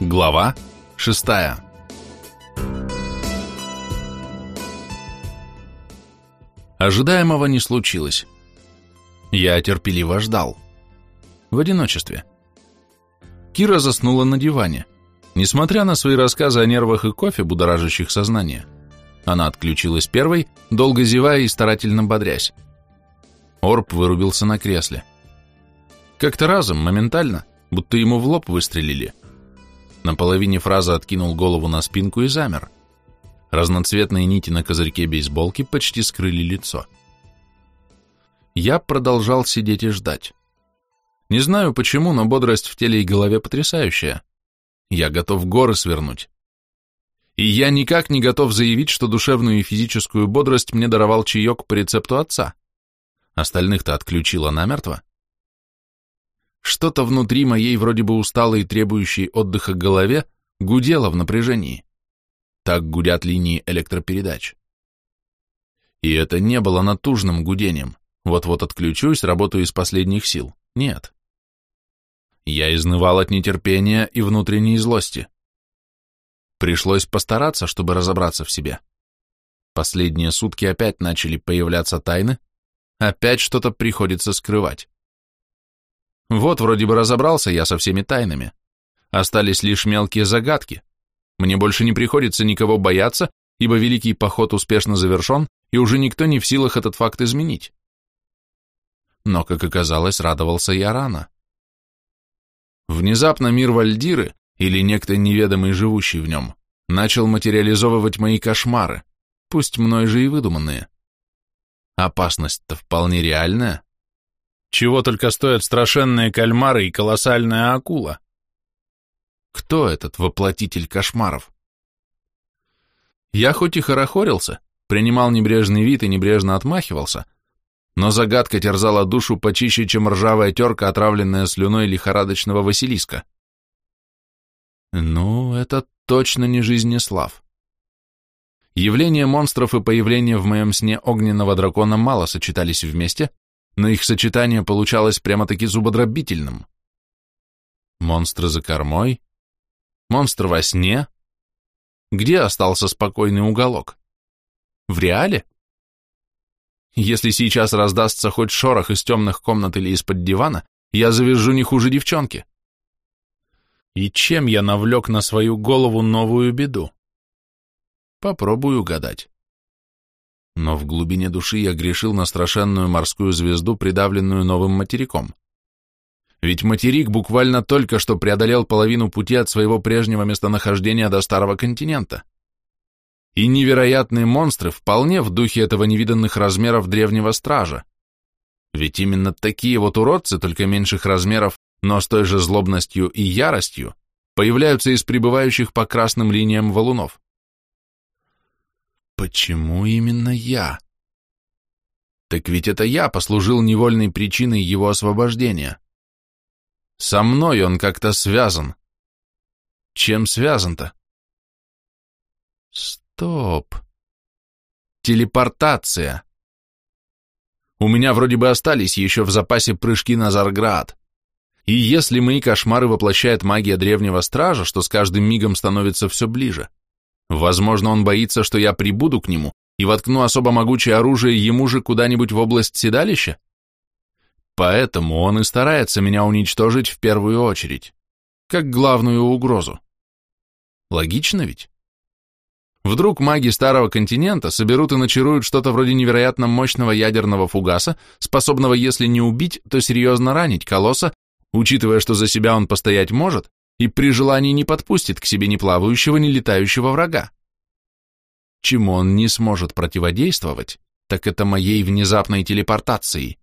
Глава шестая. Ожидаемого не случилось. Я терпеливо ждал. В одиночестве. Кира заснула на диване. Несмотря на свои рассказы о нервах и кофе, будоражащих сознание, она отключилась первой, долго зевая и старательно бодрясь. Орб вырубился на кресле. Как-то разом, моментально, будто ему в лоб выстрелили. На половине фразы откинул голову на спинку и замер. Разноцветные нити на козырьке бейсболки почти скрыли лицо. Я продолжал сидеть и ждать. Не знаю почему, но бодрость в теле и голове потрясающая. Я готов горы свернуть. И я никак не готов заявить, что душевную и физическую бодрость мне даровал чаек по рецепту отца. Остальных-то отключила намертво. Что-то внутри моей вроде бы усталой и требующей отдыха голове гудело в напряжении. Так гудят линии электропередач. И это не было натужным гудением. Вот-вот отключусь, работаю из последних сил. Нет. Я изнывал от нетерпения и внутренней злости. Пришлось постараться, чтобы разобраться в себе. Последние сутки опять начали появляться тайны, опять что-то приходится скрывать. Вот вроде бы разобрался я со всеми тайнами. Остались лишь мелкие загадки. Мне больше не приходится никого бояться, ибо великий поход успешно завершен, и уже никто не в силах этот факт изменить. Но, как оказалось, радовался я рано. Внезапно мир Вальдиры, или некто неведомый, живущий в нем, начал материализовывать мои кошмары, пусть мной же и выдуманные. Опасность-то вполне реальная. Чего только стоят страшенные кальмары и колоссальная акула. Кто этот воплотитель кошмаров? Я хоть и хорохорился, принимал небрежный вид и небрежно отмахивался, но загадка терзала душу почище, чем ржавая терка, отравленная слюной лихорадочного Василиска. Ну, это точно не Жизнеслав. Явление монстров и появление в моем сне огненного дракона мало сочетались вместе, но их сочетание получалось прямо-таки зубодробительным. Монстры за кормой, монстр во сне. Где остался спокойный уголок? В реале? Если сейчас раздастся хоть шорох из темных комнат или из-под дивана, я завяжу не хуже девчонки. И чем я навлек на свою голову новую беду? Попробую угадать но в глубине души я грешил на страшенную морскую звезду, придавленную новым материком. Ведь материк буквально только что преодолел половину пути от своего прежнего местонахождения до старого континента. И невероятные монстры вполне в духе этого невиданных размеров древнего стража. Ведь именно такие вот уродцы, только меньших размеров, но с той же злобностью и яростью, появляются из прибывающих по красным линиям валунов. Почему именно я? Так ведь это я послужил невольной причиной его освобождения. Со мной он как-то связан. Чем связан-то? Стоп. Телепортация. У меня вроде бы остались еще в запасе прыжки на Зарград. И если мои кошмары воплощает магия древнего стража, что с каждым мигом становится все ближе, Возможно, он боится, что я прибуду к нему и воткну особо могучее оружие ему же куда-нибудь в область седалища? Поэтому он и старается меня уничтожить в первую очередь, как главную угрозу. Логично ведь? Вдруг маги Старого континента соберут и начаруют что-то вроде невероятно мощного ядерного фугаса, способного, если не убить, то серьезно ранить колосса, учитывая, что за себя он постоять может, и при желании не подпустит к себе ни плавающего, ни летающего врага. Чему он не сможет противодействовать, так это моей внезапной телепортацией.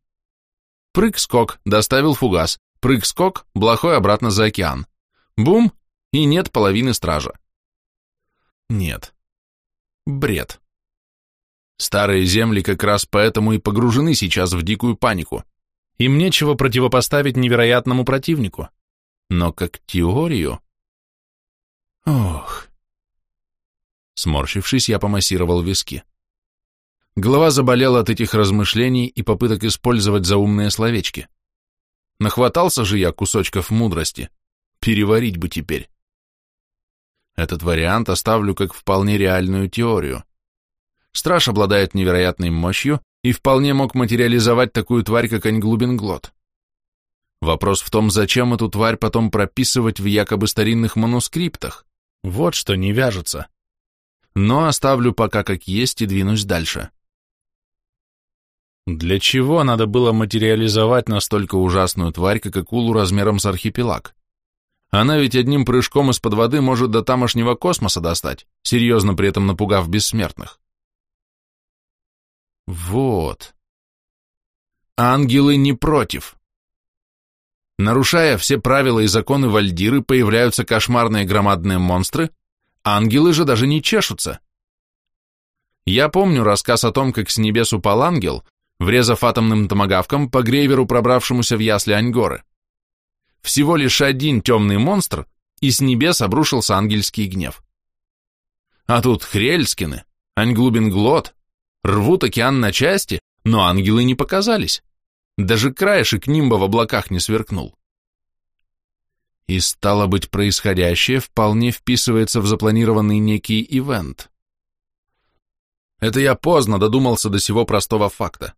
Прыг-скок, доставил фугас, прыг-скок, блохой обратно за океан. Бум, и нет половины стража. Нет. Бред. Старые земли как раз поэтому и погружены сейчас в дикую панику. Им нечего противопоставить невероятному противнику но как теорию... Ох... Сморщившись, я помассировал виски. Голова заболела от этих размышлений и попыток использовать заумные словечки. Нахватался же я кусочков мудрости. Переварить бы теперь. Этот вариант оставлю как вполне реальную теорию. Страж обладает невероятной мощью и вполне мог материализовать такую тварь, как Аньглубинглот. Вопрос в том, зачем эту тварь потом прописывать в якобы старинных манускриптах. Вот что не вяжется. Но оставлю пока как есть и двинусь дальше. Для чего надо было материализовать настолько ужасную тварь, как акулу размером с архипелаг? Она ведь одним прыжком из-под воды может до тамошнего космоса достать, серьезно при этом напугав бессмертных. Вот. Ангелы не против. Нарушая все правила и законы Вальдиры, появляются кошмарные громадные монстры, ангелы же даже не чешутся. Я помню рассказ о том, как с небес упал ангел, врезав атомным томогавком по грейверу, пробравшемуся в ясли Аньгоры. Всего лишь один темный монстр, и с небес обрушился ангельский гнев. А тут Хрельскины, Аньглубинглот, рвут океан на части, но ангелы не показались. Даже краешек нимба в облаках не сверкнул. И стало быть, происходящее вполне вписывается в запланированный некий ивент. Это я поздно додумался до сего простого факта.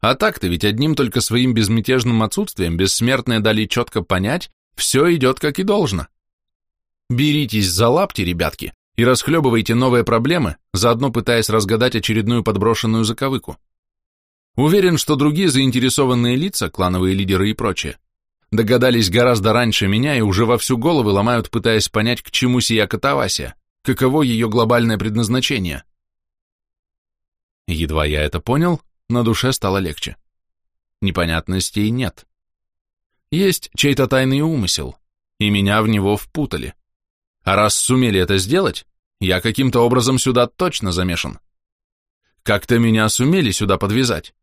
А так-то ведь одним только своим безмятежным отсутствием бессмертные дали четко понять, все идет как и должно. Беритесь за лапти, ребятки, и расхлебывайте новые проблемы, заодно пытаясь разгадать очередную подброшенную заковыку. Уверен, что другие заинтересованные лица, клановые лидеры и прочее, догадались гораздо раньше меня и уже во всю голову ломают, пытаясь понять, к чему сия катавасия, каково ее глобальное предназначение. Едва я это понял, на душе стало легче. Непонятностей нет. Есть чей-то тайный умысел, и меня в него впутали. А раз сумели это сделать, я каким-то образом сюда точно замешан. Как-то меня сумели сюда подвязать.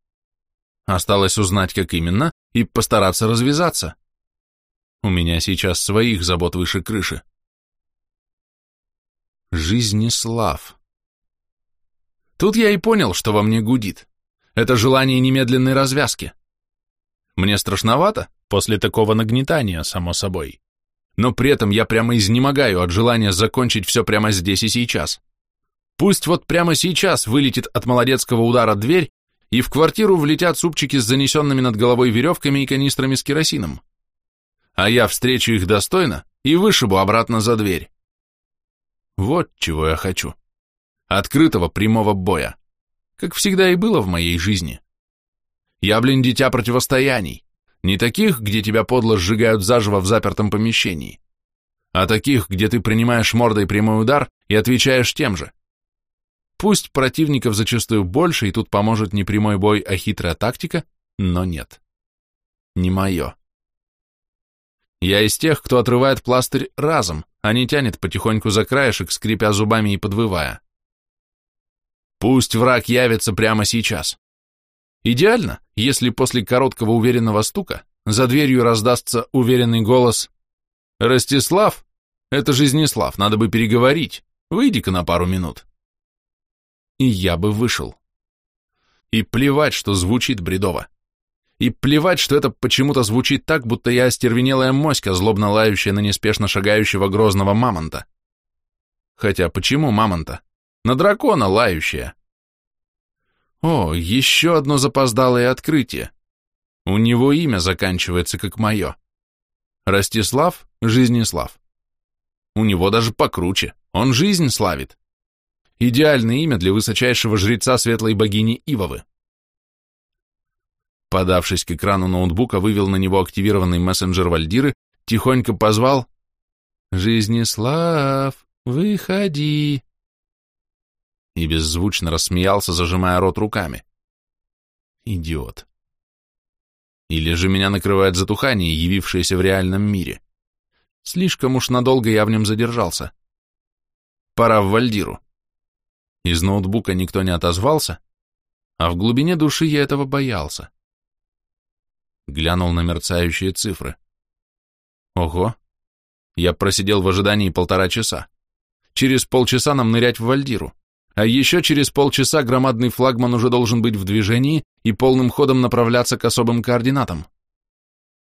Осталось узнать, как именно, и постараться развязаться. У меня сейчас своих забот выше крыши. Жизнеслав. Тут я и понял, что во мне гудит. Это желание немедленной развязки. Мне страшновато после такого нагнетания, само собой. Но при этом я прямо изнемогаю от желания закончить все прямо здесь и сейчас. Пусть вот прямо сейчас вылетит от молодецкого удара дверь, и в квартиру влетят супчики с занесенными над головой веревками и канистрами с керосином. А я встречу их достойно и вышибу обратно за дверь. Вот чего я хочу. Открытого прямого боя. Как всегда и было в моей жизни. Я, блин, дитя противостояний. Не таких, где тебя подло сжигают заживо в запертом помещении, а таких, где ты принимаешь мордой прямой удар и отвечаешь тем же. Пусть противников зачастую больше, и тут поможет не прямой бой, а хитрая тактика, но нет. Не мое. Я из тех, кто отрывает пластырь разом, а не тянет потихоньку за краешек, скрипя зубами и подвывая. Пусть враг явится прямо сейчас. Идеально, если после короткого уверенного стука за дверью раздастся уверенный голос «Ростислав, это Жизнеслав, надо бы переговорить, выйди-ка на пару минут» и я бы вышел. И плевать, что звучит бредово. И плевать, что это почему-то звучит так, будто я остервенелая моська, злобно лающая на неспешно шагающего грозного мамонта. Хотя почему мамонта? На дракона лающая. О, еще одно запоздалое открытие. У него имя заканчивается как мое. Ростислав Жизнеслав. У него даже покруче, он жизнь славит. Идеальное имя для высочайшего жреца светлой богини Ивовы. Подавшись к экрану ноутбука, вывел на него активированный мессенджер Вальдиры, тихонько позвал «Жизнеслав, выходи!» и беззвучно рассмеялся, зажимая рот руками. Идиот. Или же меня накрывает затухание, явившееся в реальном мире. Слишком уж надолго я в нем задержался. Пора в Вальдиру. Из ноутбука никто не отозвался, а в глубине души я этого боялся. Глянул на мерцающие цифры. Ого! Я просидел в ожидании полтора часа. Через полчаса нам нырять в Вальдиру, а еще через полчаса громадный флагман уже должен быть в движении и полным ходом направляться к особым координатам.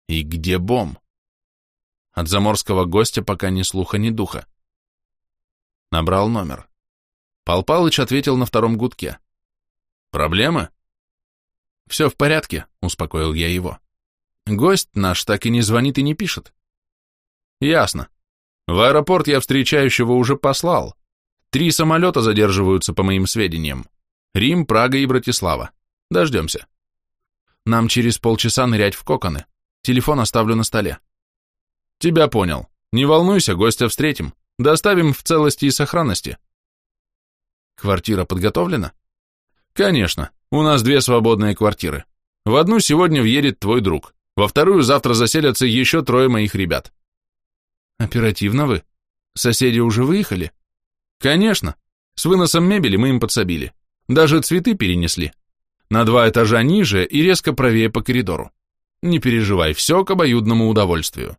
И где бом? От заморского гостя пока ни слуха, ни духа. Набрал номер. Пал Палыч ответил на втором гудке. «Проблемы?» «Все в порядке», — успокоил я его. «Гость наш так и не звонит и не пишет». «Ясно. В аэропорт я встречающего уже послал. Три самолета задерживаются, по моим сведениям. Рим, Прага и Братислава. Дождемся. Нам через полчаса нырять в коконы. Телефон оставлю на столе». «Тебя понял. Не волнуйся, гостя встретим. Доставим в целости и сохранности». «Квартира подготовлена?» «Конечно. У нас две свободные квартиры. В одну сегодня въедет твой друг, во вторую завтра заселятся еще трое моих ребят». «Оперативно вы? Соседи уже выехали?» «Конечно. С выносом мебели мы им подсобили. Даже цветы перенесли. На два этажа ниже и резко правее по коридору. Не переживай, все к обоюдному удовольствию».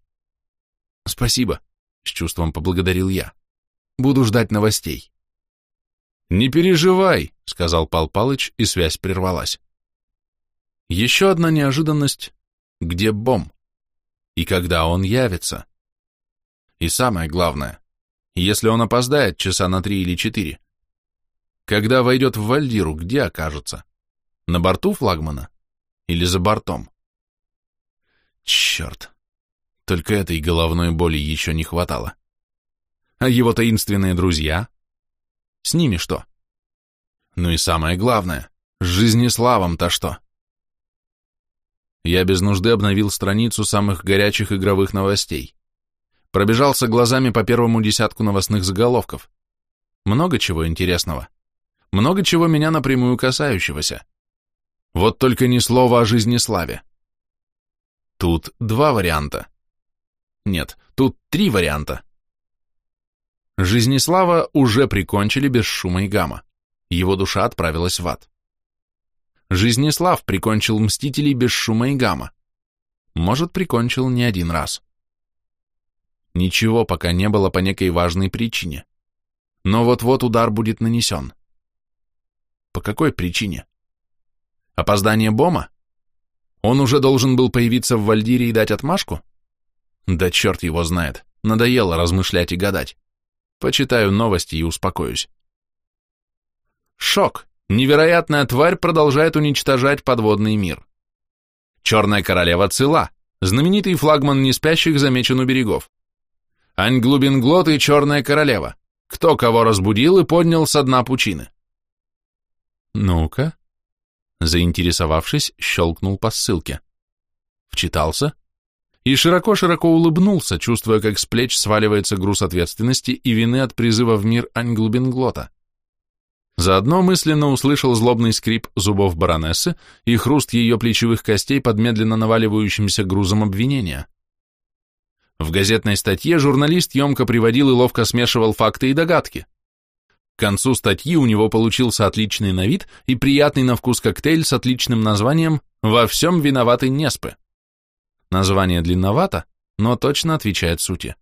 «Спасибо», — с чувством поблагодарил я. «Буду ждать новостей». «Не переживай», — сказал Пал Палыч, и связь прервалась. Еще одна неожиданность. Где Бом? И когда он явится? И самое главное, если он опоздает часа на три или четыре, когда войдет в Вальдиру, где окажется? На борту флагмана? Или за бортом? Черт! Только этой головной боли еще не хватало. А его таинственные друзья? С ними что? Ну и самое главное, с Жизнеславом-то что? Я без нужды обновил страницу самых горячих игровых новостей. Пробежался глазами по первому десятку новостных заголовков. Много чего интересного. Много чего меня напрямую касающегося. Вот только ни слова о Жизнеславе. Тут два варианта. Нет, тут три варианта. Жизнеслава уже прикончили без шума и гамма. Его душа отправилась в ад. Жизнеслав прикончил Мстителей без шума и гамма. Может, прикончил не один раз. Ничего пока не было по некой важной причине. Но вот-вот удар будет нанесен. По какой причине? Опоздание Бома? Он уже должен был появиться в Вальдире и дать отмашку? Да черт его знает, надоело размышлять и гадать. Почитаю новости и успокоюсь. Шок. Невероятная тварь продолжает уничтожать подводный мир. Черная королева цела. Знаменитый флагман неспящих замечен у берегов. Аньглубинглот и Черная королева. Кто кого разбудил и поднял со дна пучины? Ну-ка. Заинтересовавшись, щелкнул по ссылке. Вчитался и широко-широко улыбнулся, чувствуя, как с плеч сваливается груз ответственности и вины от призыва в мир Аньглубинглота. Заодно мысленно услышал злобный скрип зубов баронессы и хруст ее плечевых костей под медленно наваливающимся грузом обвинения. В газетной статье журналист емко приводил и ловко смешивал факты и догадки. К концу статьи у него получился отличный на вид и приятный на вкус коктейль с отличным названием «Во всем виноваты Неспы». Название длинновато, но точно отвечает сути.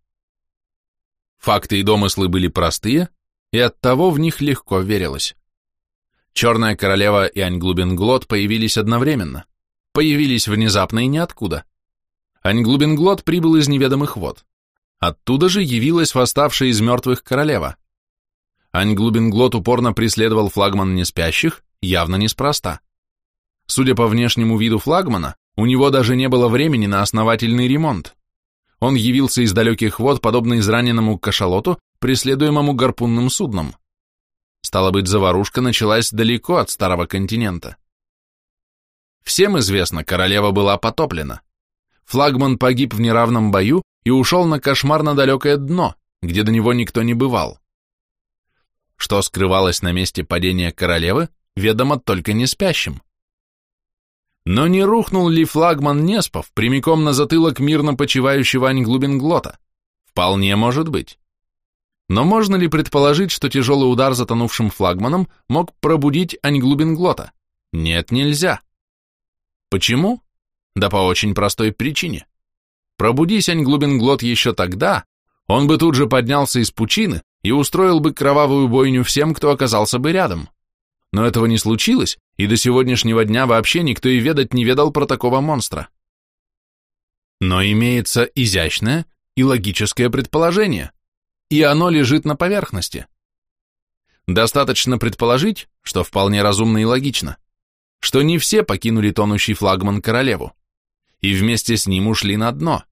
Факты и домыслы были простые, и оттого в них легко верилось. Черная королева и Аньглубинглот появились одновременно, появились внезапно и ниоткуда. Аньглубинглот прибыл из неведомых вод. Оттуда же явилась восставшая из мертвых королева. Аньглубинглот упорно преследовал флагман неспящих, явно неспроста. Судя по внешнему виду флагмана, у него даже не было времени на основательный ремонт. Он явился из далеких вод, подобно израненному кашалоту, преследуемому гарпунным судном. Стало быть, заварушка началась далеко от старого континента. Всем известно, королева была потоплена. Флагман погиб в неравном бою и ушел на кошмарно далекое дно, где до него никто не бывал. Что скрывалось на месте падения королевы, ведомо только не спящим. Но не рухнул ли флагман Неспов прямиком на затылок мирно почивающего Аньглубинглота? Вполне может быть. Но можно ли предположить, что тяжелый удар затонувшим флагманом мог пробудить Аньглубинглота? Нет, нельзя. Почему? Да по очень простой причине. Пробудись Аньглубинглот еще тогда, он бы тут же поднялся из пучины и устроил бы кровавую бойню всем, кто оказался бы рядом. Но этого не случилось, и до сегодняшнего дня вообще никто и ведать не ведал про такого монстра. Но имеется изящное и логическое предположение, и оно лежит на поверхности, Достаточно предположить, что вполне разумно и логично, что не все покинули тонущий флагман королеву, и вместе с ним ушли на дно.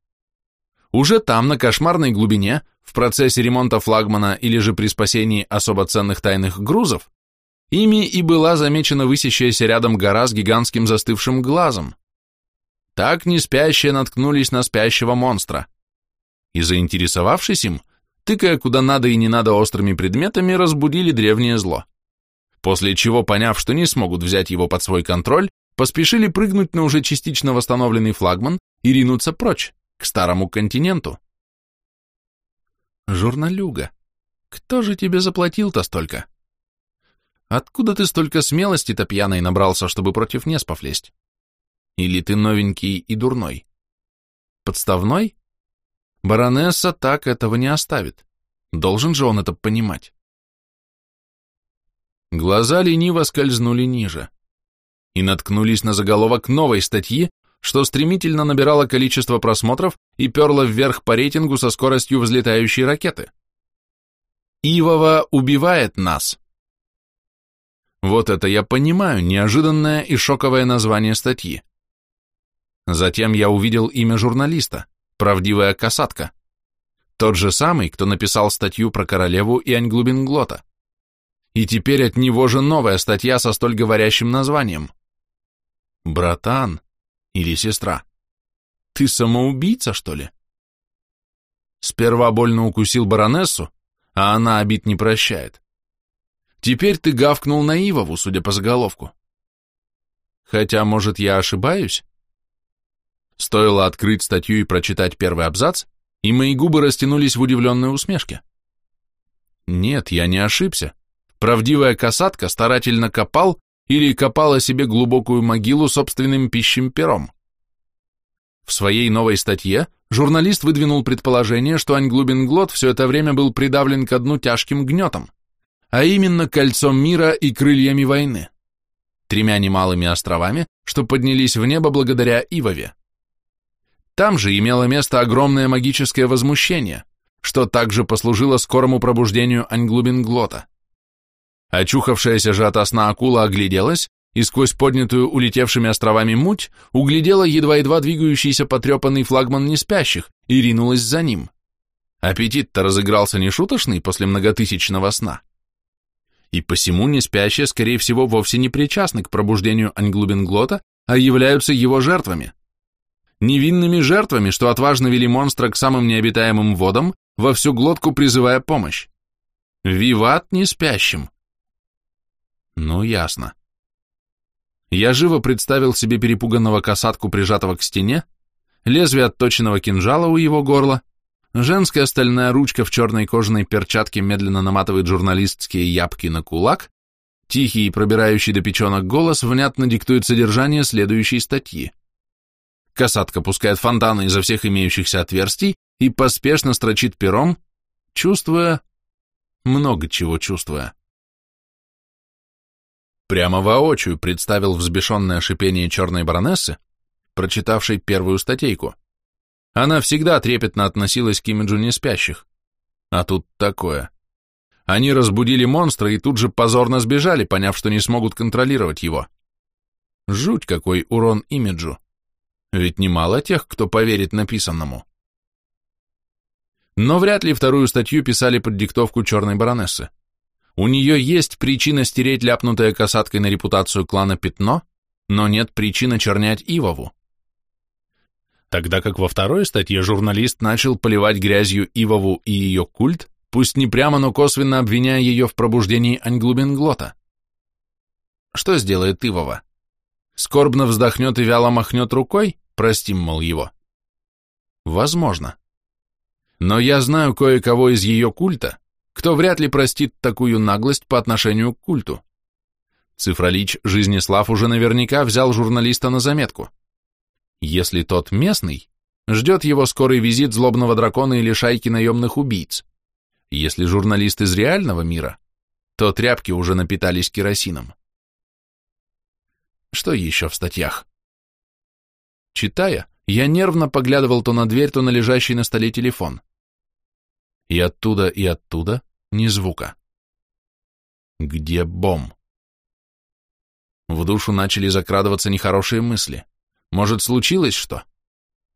Уже там, на кошмарной глубине, в процессе ремонта флагмана или же при спасении особо ценных тайных грузов, ими и была замечена высящаяся рядом гора с гигантским застывшим глазом. Так неспящие наткнулись на спящего монстра. И заинтересовавшись им, тыкая куда надо и не надо острыми предметами, разбудили древнее зло. После чего, поняв, что не смогут взять его под свой контроль, поспешили прыгнуть на уже частично восстановленный флагман и ринуться прочь, к старому континенту. Журналюга, кто же тебе заплатил-то столько? Откуда ты столько смелости-то пьяной набрался, чтобы против Неспов лезть? Или ты новенький и дурной? Подставной? Баронесса так этого не оставит. Должен же он это понимать. Глаза лениво скользнули ниже и наткнулись на заголовок новой статьи, что стремительно набирало количество просмотров и перло вверх по рейтингу со скоростью взлетающей ракеты. «Ивова убивает нас». Вот это я понимаю, неожиданное и шоковое название статьи. Затем я увидел имя журналиста, правдивая касатка. Тот же самый, кто написал статью про королеву и Аньглубинглота. И теперь от него же новая статья со столь говорящим названием. Братан или сестра, ты самоубийца, что ли? Сперва больно укусил баронессу, а она обид не прощает. Теперь ты гавкнул на Ивову, судя по заголовку. Хотя, может, я ошибаюсь? Стоило открыть статью и прочитать первый абзац, и мои губы растянулись в удивленной усмешке. Нет, я не ошибся. Правдивая касатка старательно копал или копала себе глубокую могилу собственным пищим пером. В своей новой статье журналист выдвинул предположение, что Аньглубинглот все это время был придавлен ко дну тяжким гнетом, а именно кольцом мира и крыльями войны, тремя немалыми островами, что поднялись в небо благодаря Ивове. Там же имело место огромное магическое возмущение, что также послужило скорому пробуждению Аньглубинглота. Очухавшаяся же ото сна акула огляделась и сквозь поднятую улетевшими островами муть углядела едва-едва двигающийся потрепанный флагман неспящих и ринулась за ним. Аппетит-то разыгрался нешуточный после многотысячного сна. И посему неспящие, скорее всего, вовсе не причастны к пробуждению Аньглубинглота, а являются его жертвами невинными жертвами, что отважно вели монстра к самым необитаемым водам, во всю глотку призывая помощь. Виват не спящим. Ну, ясно. Я живо представил себе перепуганного касатку, прижатого к стене, лезвие отточенного кинжала у его горла, женская стальная ручка в черной кожаной перчатке медленно наматывает журналистские ябки на кулак, тихий и пробирающий до печенок голос внятно диктует содержание следующей статьи. Касатка пускает фонтаны изо всех имеющихся отверстий и поспешно строчит пером, чувствуя... много чего чувствуя. Прямо воочию представил взбешенное шипение черной баронессы, прочитавшей первую статейку. Она всегда трепетно относилась к имиджу неспящих. А тут такое. Они разбудили монстра и тут же позорно сбежали, поняв, что не смогут контролировать его. Жуть какой урон имиджу. Ведь немало тех, кто поверит написанному. Но вряд ли вторую статью писали под диктовку черной баронессы. У нее есть причина стереть ляпнутая касаткой на репутацию клана пятно, но нет причины чернять Ивову. Тогда как во второй статье журналист начал поливать грязью Ивову и ее культ, пусть не прямо, но косвенно обвиняя ее в пробуждении Аньглубинглота. Что сделает Ивова? скорбно вздохнет и вяло махнет рукой, простим, мол, его. Возможно. Но я знаю кое-кого из ее культа, кто вряд ли простит такую наглость по отношению к культу. Цифролич Жизнеслав уже наверняка взял журналиста на заметку. Если тот местный, ждет его скорый визит злобного дракона или шайки наемных убийц. Если журналист из реального мира, то тряпки уже напитались керосином. Что еще в статьях? Читая, я нервно поглядывал то на дверь, то на лежащий на столе телефон. И оттуда, и оттуда ни звука. Где Бом? В душу начали закрадываться нехорошие мысли. Может, случилось что?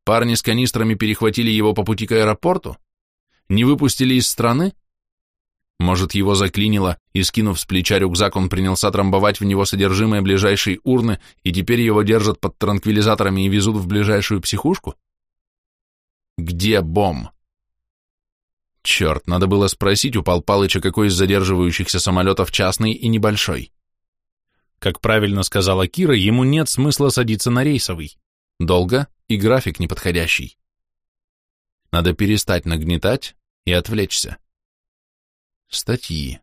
Парни с канистрами перехватили его по пути к аэропорту? Не выпустили из страны? Может, его заклинило, и, скинув с плеча рюкзак, он принялся трамбовать в него содержимое ближайшей урны, и теперь его держат под транквилизаторами и везут в ближайшую психушку? Где Бом? Черт, надо было спросить у Пал Палыча, какой из задерживающихся самолетов частный и небольшой. Как правильно сказала Кира, ему нет смысла садиться на рейсовый. Долго и график неподходящий. Надо перестать нагнетать и отвлечься. Статьи.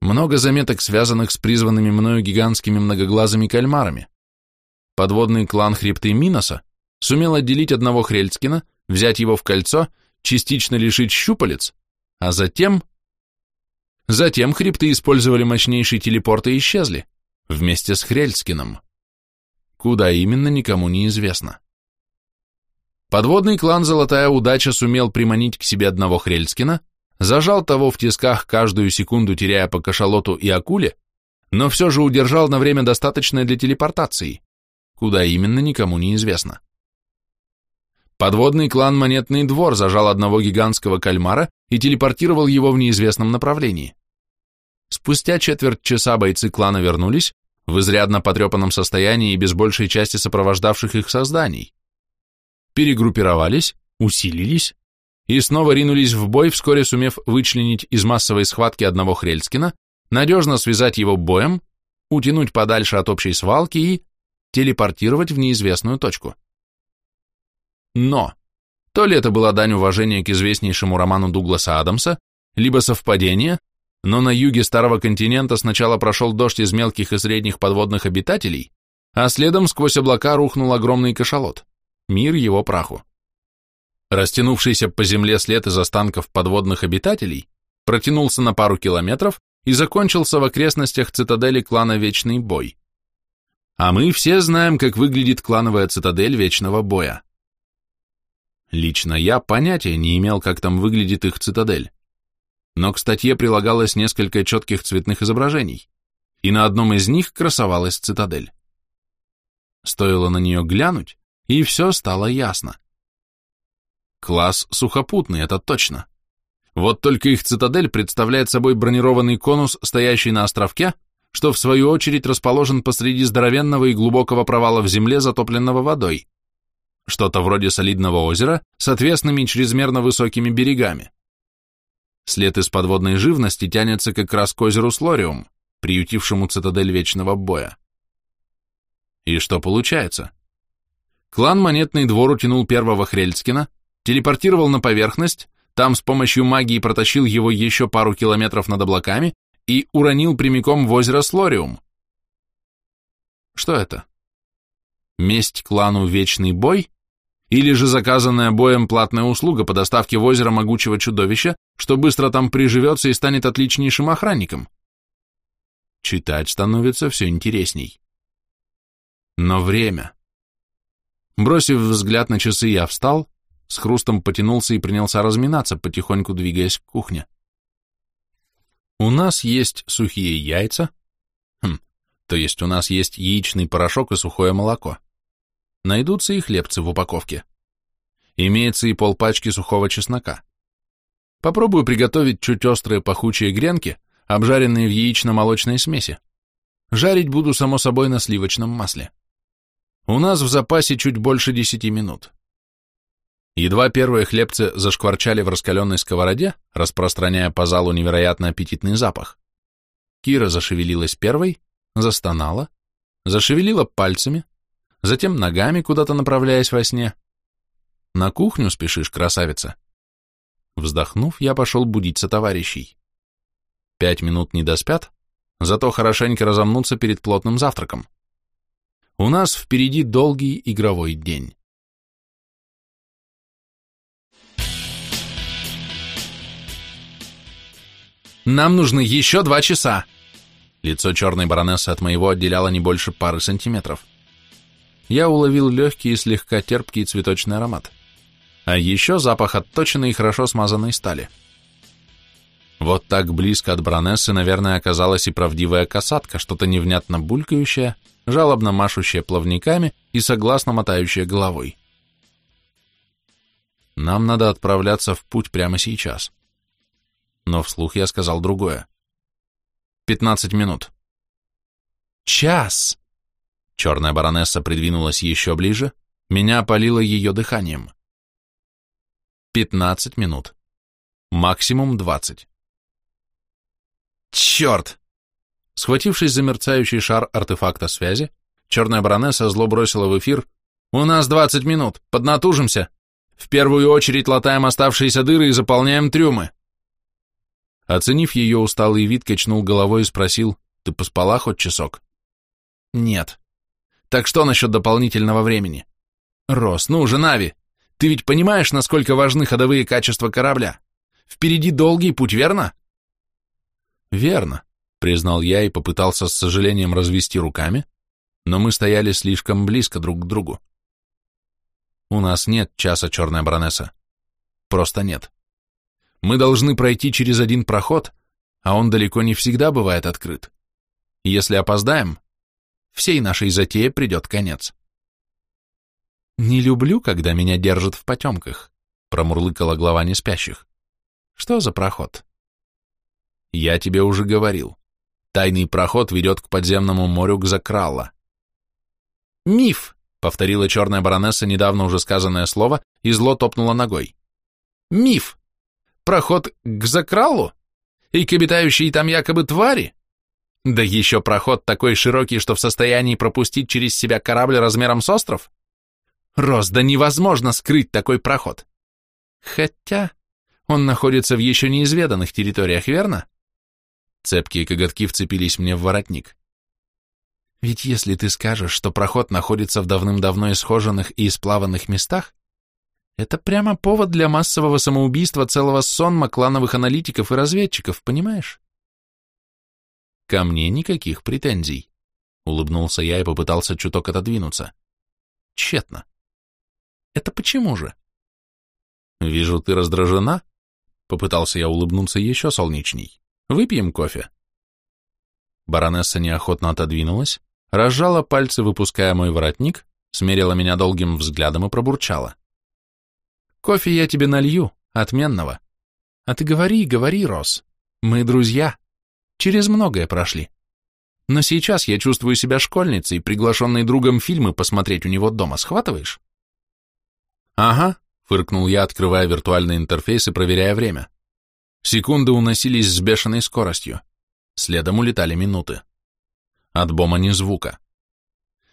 Много заметок, связанных с призванными мною гигантскими многоглазыми кальмарами. Подводный клан Хребты Миноса сумел отделить одного Хрельцкина, взять его в кольцо, частично лишить щупалец, а затем... Затем хребты использовали мощнейший телепорт и исчезли, вместе с Хрельцкиным. Куда именно, никому не известно. Подводный клан «Золотая удача» сумел приманить к себе одного Хрельцкина, зажал того в тисках каждую секунду, теряя по кашалоту и акуле, но все же удержал на время достаточное для телепортации. Куда именно, никому не известно. Подводный клан Монетный двор зажал одного гигантского кальмара и телепортировал его в неизвестном направлении. Спустя четверть часа бойцы клана вернулись в изрядно потрепанном состоянии и без большей части сопровождавших их созданий. Перегруппировались, усилились и снова ринулись в бой, вскоре сумев вычленить из массовой схватки одного Хрельскина, надежно связать его боем, утянуть подальше от общей свалки и телепортировать в неизвестную точку. Но то ли это была дань уважения к известнейшему роману Дугласа Адамса, либо совпадение, но на юге Старого континента сначала прошел дождь из мелких и средних подводных обитателей, а следом сквозь облака рухнул огромный кашалот. Мир его праху. Растянувшийся по земле след из останков подводных обитателей протянулся на пару километров и закончился в окрестностях цитадели клана Вечный Бой. А мы все знаем, как выглядит клановая цитадель Вечного Боя. Лично я понятия не имел, как там выглядит их цитадель. Но к статье прилагалось несколько четких цветных изображений, и на одном из них красовалась цитадель. Стоило на нее глянуть, и все стало ясно. Класс сухопутный, это точно. Вот только их цитадель представляет собой бронированный конус, стоящий на островке, что в свою очередь расположен посреди здоровенного и глубокого провала в земле, затопленного водой. Что-то вроде солидного озера с отвесными чрезмерно высокими берегами. След из подводной живности тянется как раз к озеру Слориум, приютившему цитадель Вечного Боя. И что получается? Клан Монетный двор утянул первого Хрельцкина, телепортировал на поверхность, там с помощью магии протащил его еще пару километров над облаками и уронил прямиком в озеро Слориум. Что это? Месть клану Вечный Бой? Или же заказанная боем платная услуга по доставке в озеро могучего чудовища, что быстро там приживется и станет отличнейшим охранником? Читать становится все интересней. Но время. Бросив взгляд на часы, я встал, с хрустом потянулся и принялся разминаться, потихоньку двигаясь к кухне. У нас есть сухие яйца, хм, то есть у нас есть яичный порошок и сухое молоко. Найдутся и хлебцы в упаковке. Имеется и полпачки сухого чеснока. Попробую приготовить чуть острые пахучие гренки, обжаренные в яично-молочной смеси. Жарить буду, само собой, на сливочном масле. У нас в запасе чуть больше десяти минут. Едва первые хлебцы зашкварчали в раскаленной сковороде, распространяя по залу невероятно аппетитный запах. Кира зашевелилась первой, застонала, зашевелила пальцами, затем ногами куда-то направляясь во сне. «На кухню спешишь, красавица?» Вздохнув, я пошел будить сотоварищей. Пять минут не доспят, зато хорошенько разомнуться перед плотным завтраком. У нас впереди долгий игровой день. Нам нужны еще два часа. Лицо черной баронессы от моего отделяло не больше пары сантиметров. Я уловил легкий и слегка терпкий цветочный аромат. А еще запах отточенной и хорошо смазанной стали. Вот так близко от Бронессы, наверное, оказалась и правдивая касатка, что-то невнятно булькающее, жалобно машущее плавниками и согласно мотающее головой. Нам надо отправляться в путь прямо сейчас. Но вслух я сказал другое. Пятнадцать минут. Час! Черная баронесса придвинулась еще ближе, меня опалило ее дыханием. Пятнадцать минут. Максимум двадцать. Черт! Схватившись за мерцающий шар артефакта связи, черная баронесса зло бросила в эфир «У нас двадцать минут, поднатужимся!» В первую очередь латаем оставшиеся дыры и заполняем трюмы. Оценив ее усталый вид, качнул головой и спросил, ты поспала хоть часок? Нет. Так что насчет дополнительного времени? Рос, ну же, Нави, ты ведь понимаешь, насколько важны ходовые качества корабля? Впереди долгий путь, верно? Верно, признал я и попытался с сожалением развести руками, но мы стояли слишком близко друг к другу. У нас нет часа, черная баронесса. Просто нет. Мы должны пройти через один проход, а он далеко не всегда бывает открыт. Если опоздаем, всей нашей затее придет конец. «Не люблю, когда меня держат в потемках», — промурлыкала глава неспящих. «Что за проход?» «Я тебе уже говорил. Тайный проход ведет к подземному морю к Закралла». «Миф!» — повторила черная баронесса недавно уже сказанное слово и зло топнула ногой. «Миф! Проход к Закралу? И к обитающей там якобы твари? Да еще проход такой широкий, что в состоянии пропустить через себя корабль размером с остров? Рос, да невозможно скрыть такой проход. Хотя он находится в еще неизведанных территориях, верно?» Цепкие коготки вцепились мне в воротник. Ведь если ты скажешь, что проход находится в давным-давно исхоженных и исплаванных местах, это прямо повод для массового самоубийства целого сонма клановых аналитиков и разведчиков, понимаешь? Ко мне никаких претензий. Улыбнулся я и попытался чуток отодвинуться. Тщетно. Это почему же? Вижу, ты раздражена. Попытался я улыбнуться еще солнечней. Выпьем кофе. Баронесса неохотно отодвинулась, разжала пальцы, выпуская мой воротник, смерила меня долгим взглядом и пробурчала. «Кофе я тебе налью, отменного. А ты говори, говори, Рос. Мы друзья. Через многое прошли. Но сейчас я чувствую себя школьницей, приглашенной другом фильмы посмотреть у него дома. Схватываешь?» «Ага», — фыркнул я, открывая виртуальный интерфейс и проверяя время. Секунды уносились с бешеной скоростью. Следом улетали минуты. От бома ни звука.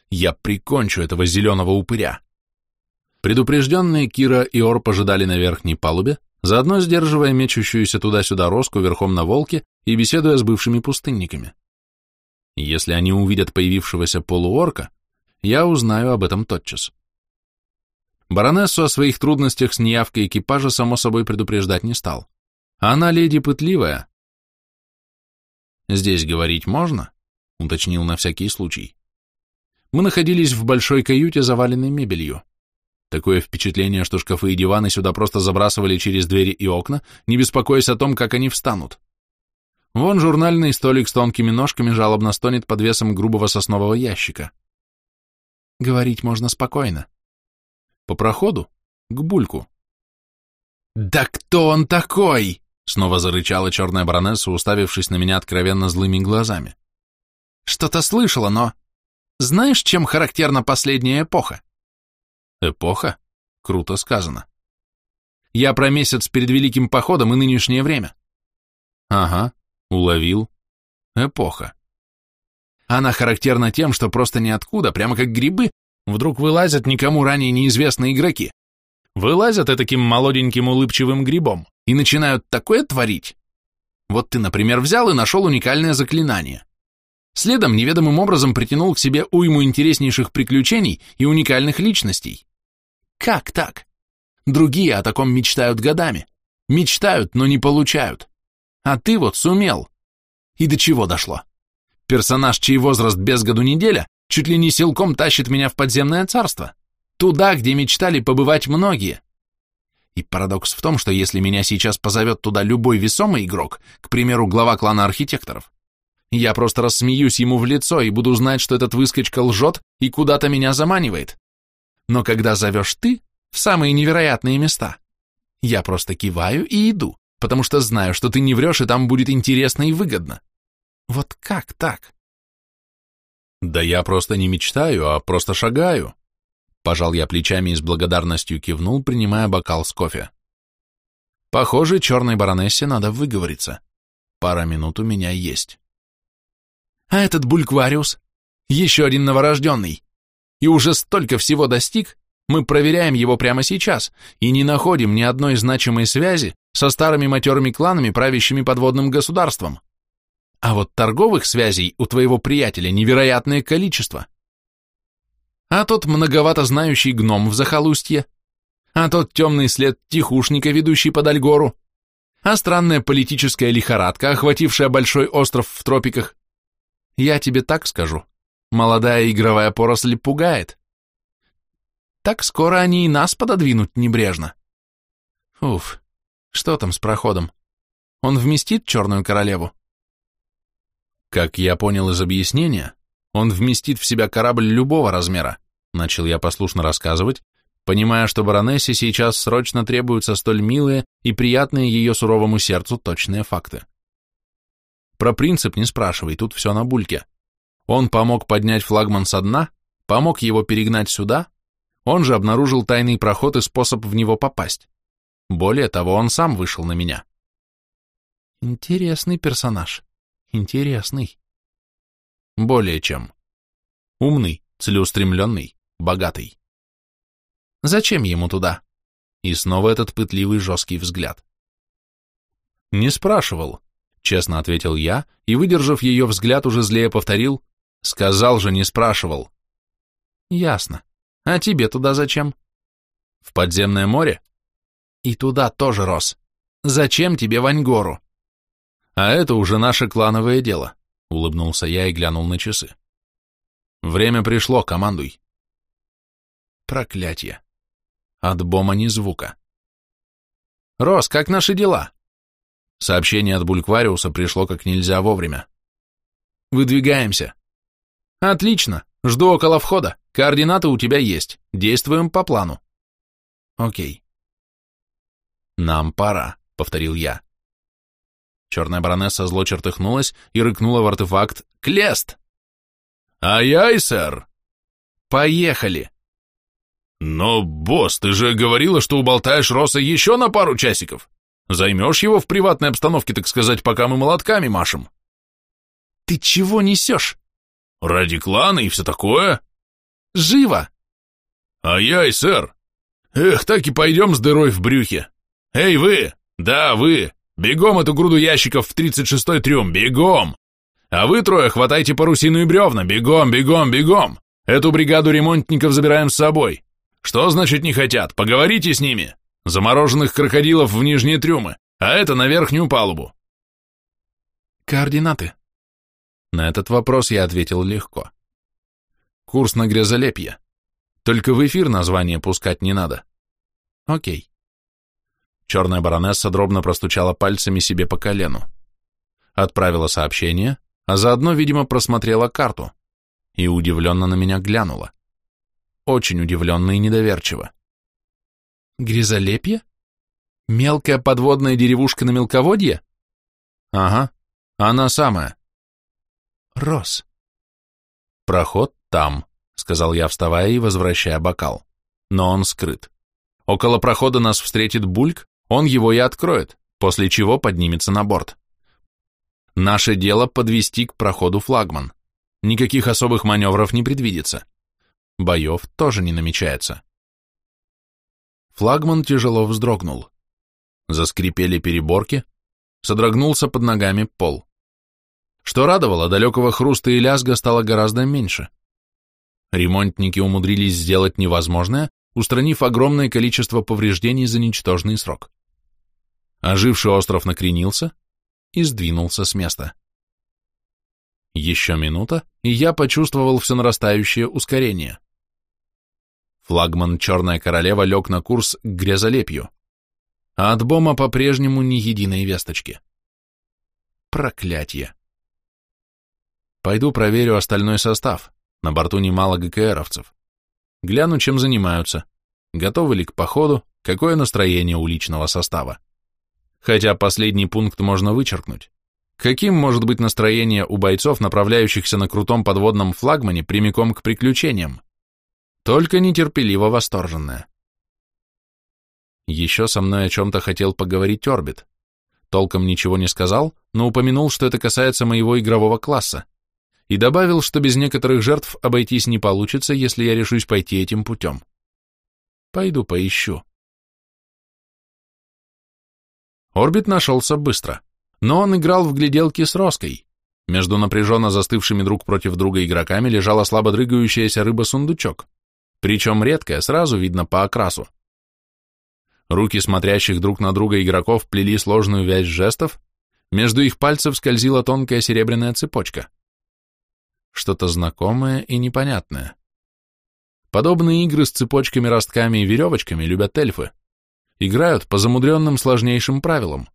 Я прикончу этого зеленого упыря. Предупрежденные Кира и Ор пожидали на верхней палубе, заодно сдерживая мечущуюся туда-сюда роску верхом на волке и беседуя с бывшими пустынниками. Если они увидят появившегося полуорка, я узнаю об этом тотчас. Баронессу о своих трудностях с неявкой экипажа само собой предупреждать не стал. Она леди пытливая. Здесь говорить можно? уточнил на всякий случай. Мы находились в большой каюте, заваленной мебелью. Такое впечатление, что шкафы и диваны сюда просто забрасывали через двери и окна, не беспокоясь о том, как они встанут. Вон журнальный столик с тонкими ножками жалобно стонет под весом грубого соснового ящика. Говорить можно спокойно. По проходу? К бульку. «Да кто он такой?» — снова зарычала черная баронесса, уставившись на меня откровенно злыми глазами. Что-то слышала, но... Знаешь, чем характерна последняя эпоха? Эпоха? Круто сказано. Я про месяц перед Великим Походом и нынешнее время. Ага, уловил. Эпоха. Она характерна тем, что просто ниоткуда, прямо как грибы, вдруг вылазят никому ранее неизвестные игроки. Вылазят и таким молоденьким улыбчивым грибом и начинают такое творить. Вот ты, например, взял и нашел уникальное заклинание. Следом неведомым образом притянул к себе уйму интереснейших приключений и уникальных личностей. Как так? Другие о таком мечтают годами. Мечтают, но не получают. А ты вот сумел. И до чего дошло? Персонаж, чей возраст без году неделя, чуть ли не силком тащит меня в подземное царство. Туда, где мечтали побывать многие. И парадокс в том, что если меня сейчас позовет туда любой весомый игрок, к примеру, глава клана архитекторов, я просто рассмеюсь ему в лицо и буду знать, что этот выскочка лжет и куда-то меня заманивает. Но когда зовешь ты в самые невероятные места, я просто киваю и иду, потому что знаю, что ты не врешь, и там будет интересно и выгодно. Вот как так? Да я просто не мечтаю, а просто шагаю. Пожал я плечами и с благодарностью кивнул, принимая бокал с кофе. Похоже, черной баронессе надо выговориться. Пара минут у меня есть. А этот Бульквариус? Еще один новорожденный. И уже столько всего достиг, мы проверяем его прямо сейчас и не находим ни одной значимой связи со старыми матерыми кланами, правящими подводным государством. А вот торговых связей у твоего приятеля невероятное количество. А тот многовато знающий гном в захолустье, а тот темный след тихушника, ведущий под Альгору, а странная политическая лихорадка, охватившая большой остров в тропиках. Я тебе так скажу, молодая игровая поросль пугает. Так скоро они и нас пододвинут небрежно. Уф, что там с проходом? Он вместит черную королеву? Как я понял из объяснения, он вместит в себя корабль любого размера, начал я послушно рассказывать, понимая, что баронессе сейчас срочно требуются столь милые и приятные ее суровому сердцу точные факты. Про принцип не спрашивай, тут все на бульке. Он помог поднять флагман со дна, помог его перегнать сюда, он же обнаружил тайный проход и способ в него попасть. Более того, он сам вышел на меня. Интересный персонаж. Интересный. Более чем. Умный, целеустремленный, богатый. Зачем ему туда? И снова этот пытливый жесткий взгляд. Не спрашивал, честно ответил я и, выдержав ее взгляд, уже злее повторил, сказал же, не спрашивал. Ясно. А тебе туда зачем? В подземное море? И туда тоже, Рос. Зачем тебе в Аньгору? А это уже наше клановое дело, улыбнулся я и глянул на часы. Время пришло, командуй. Проклятье. От бома ни звука. Рос, как наши дела? Сообщение от Бульквариуса пришло как нельзя вовремя. Выдвигаемся. Отлично, жду около входа. Координаты у тебя есть. Действуем по плану. Окей. Нам пора, повторил я. Черная баронесса зло чертыхнулась и рыкнула в артефакт «Клест!» «Ай-ай, сэр!» «Поехали!» «Но, босс, ты же говорила, что уболтаешь Роса еще на пару часиков!» Займешь его в приватной обстановке, так сказать, пока мы молотками машем. Ты чего несешь? Ради клана и все такое. Живо! Ай-яй, сэр. Эх, так и пойдем с дырой в брюхе. Эй, вы! Да, вы! Бегом эту груду ящиков в 36-й трюм, бегом! А вы трое хватайте парусину и бревна, бегом, бегом, бегом! Эту бригаду ремонтников забираем с собой. Что значит не хотят? Поговорите с ними. Замороженных крокодилов в нижние трюмы, а это на верхнюю палубу. Координаты. На этот вопрос я ответил легко. Курс на грязолепье. Только в эфир название пускать не надо. Окей. Черная баронесса дробно простучала пальцами себе по колену. Отправила сообщение, а заодно, видимо, просмотрела карту и удивленно на меня глянула. Очень удивленно и недоверчиво. Грязолепье? Мелкая подводная деревушка на мелководье? Ага, она самая. Рос. Проход там, сказал я, вставая и возвращая бокал. Но он скрыт. Около прохода нас встретит Бульк, он его и откроет, после чего поднимется на борт. Наше дело подвести к проходу флагман. Никаких особых маневров не предвидится. Боев тоже не намечается. Флагман тяжело вздрогнул. Заскрипели переборки, содрогнулся под ногами пол. Что радовало, далекого хруста и лязга стало гораздо меньше. Ремонтники умудрились сделать невозможное, устранив огромное количество повреждений за ничтожный срок. Оживший остров накренился и сдвинулся с места. Еще минута, и я почувствовал все нарастающее ускорение. Флагман «Черная королева» лег на курс к грязолепью. а от Бома по-прежнему ни единой весточки. Проклятье. Пойду проверю остальной состав. На борту немало ГКРовцев. Гляну, чем занимаются. Готовы ли к походу, какое настроение у личного состава. Хотя последний пункт можно вычеркнуть. Каким может быть настроение у бойцов, направляющихся на крутом подводном флагмане прямиком к приключениям? Только нетерпеливо восторженное. Еще со мной о чем-то хотел поговорить Орбит. Толком ничего не сказал, но упомянул, что это касается моего игрового класса, и добавил, что без некоторых жертв обойтись не получится, если я решусь пойти этим путем. Пойду поищу. Орбит нашелся быстро, но он играл в гляделки с Роской. Между напряженно застывшими друг против друга игроками лежала слабо дрыгающаяся рыба-сундучок, причем редкая, сразу видно по окрасу. Руки смотрящих друг на друга игроков плели сложную вязь жестов, между их пальцев скользила тонкая серебряная цепочка. Что-то знакомое и непонятное. Подобные игры с цепочками, ростками и веревочками любят эльфы. Играют по замудренным сложнейшим правилам,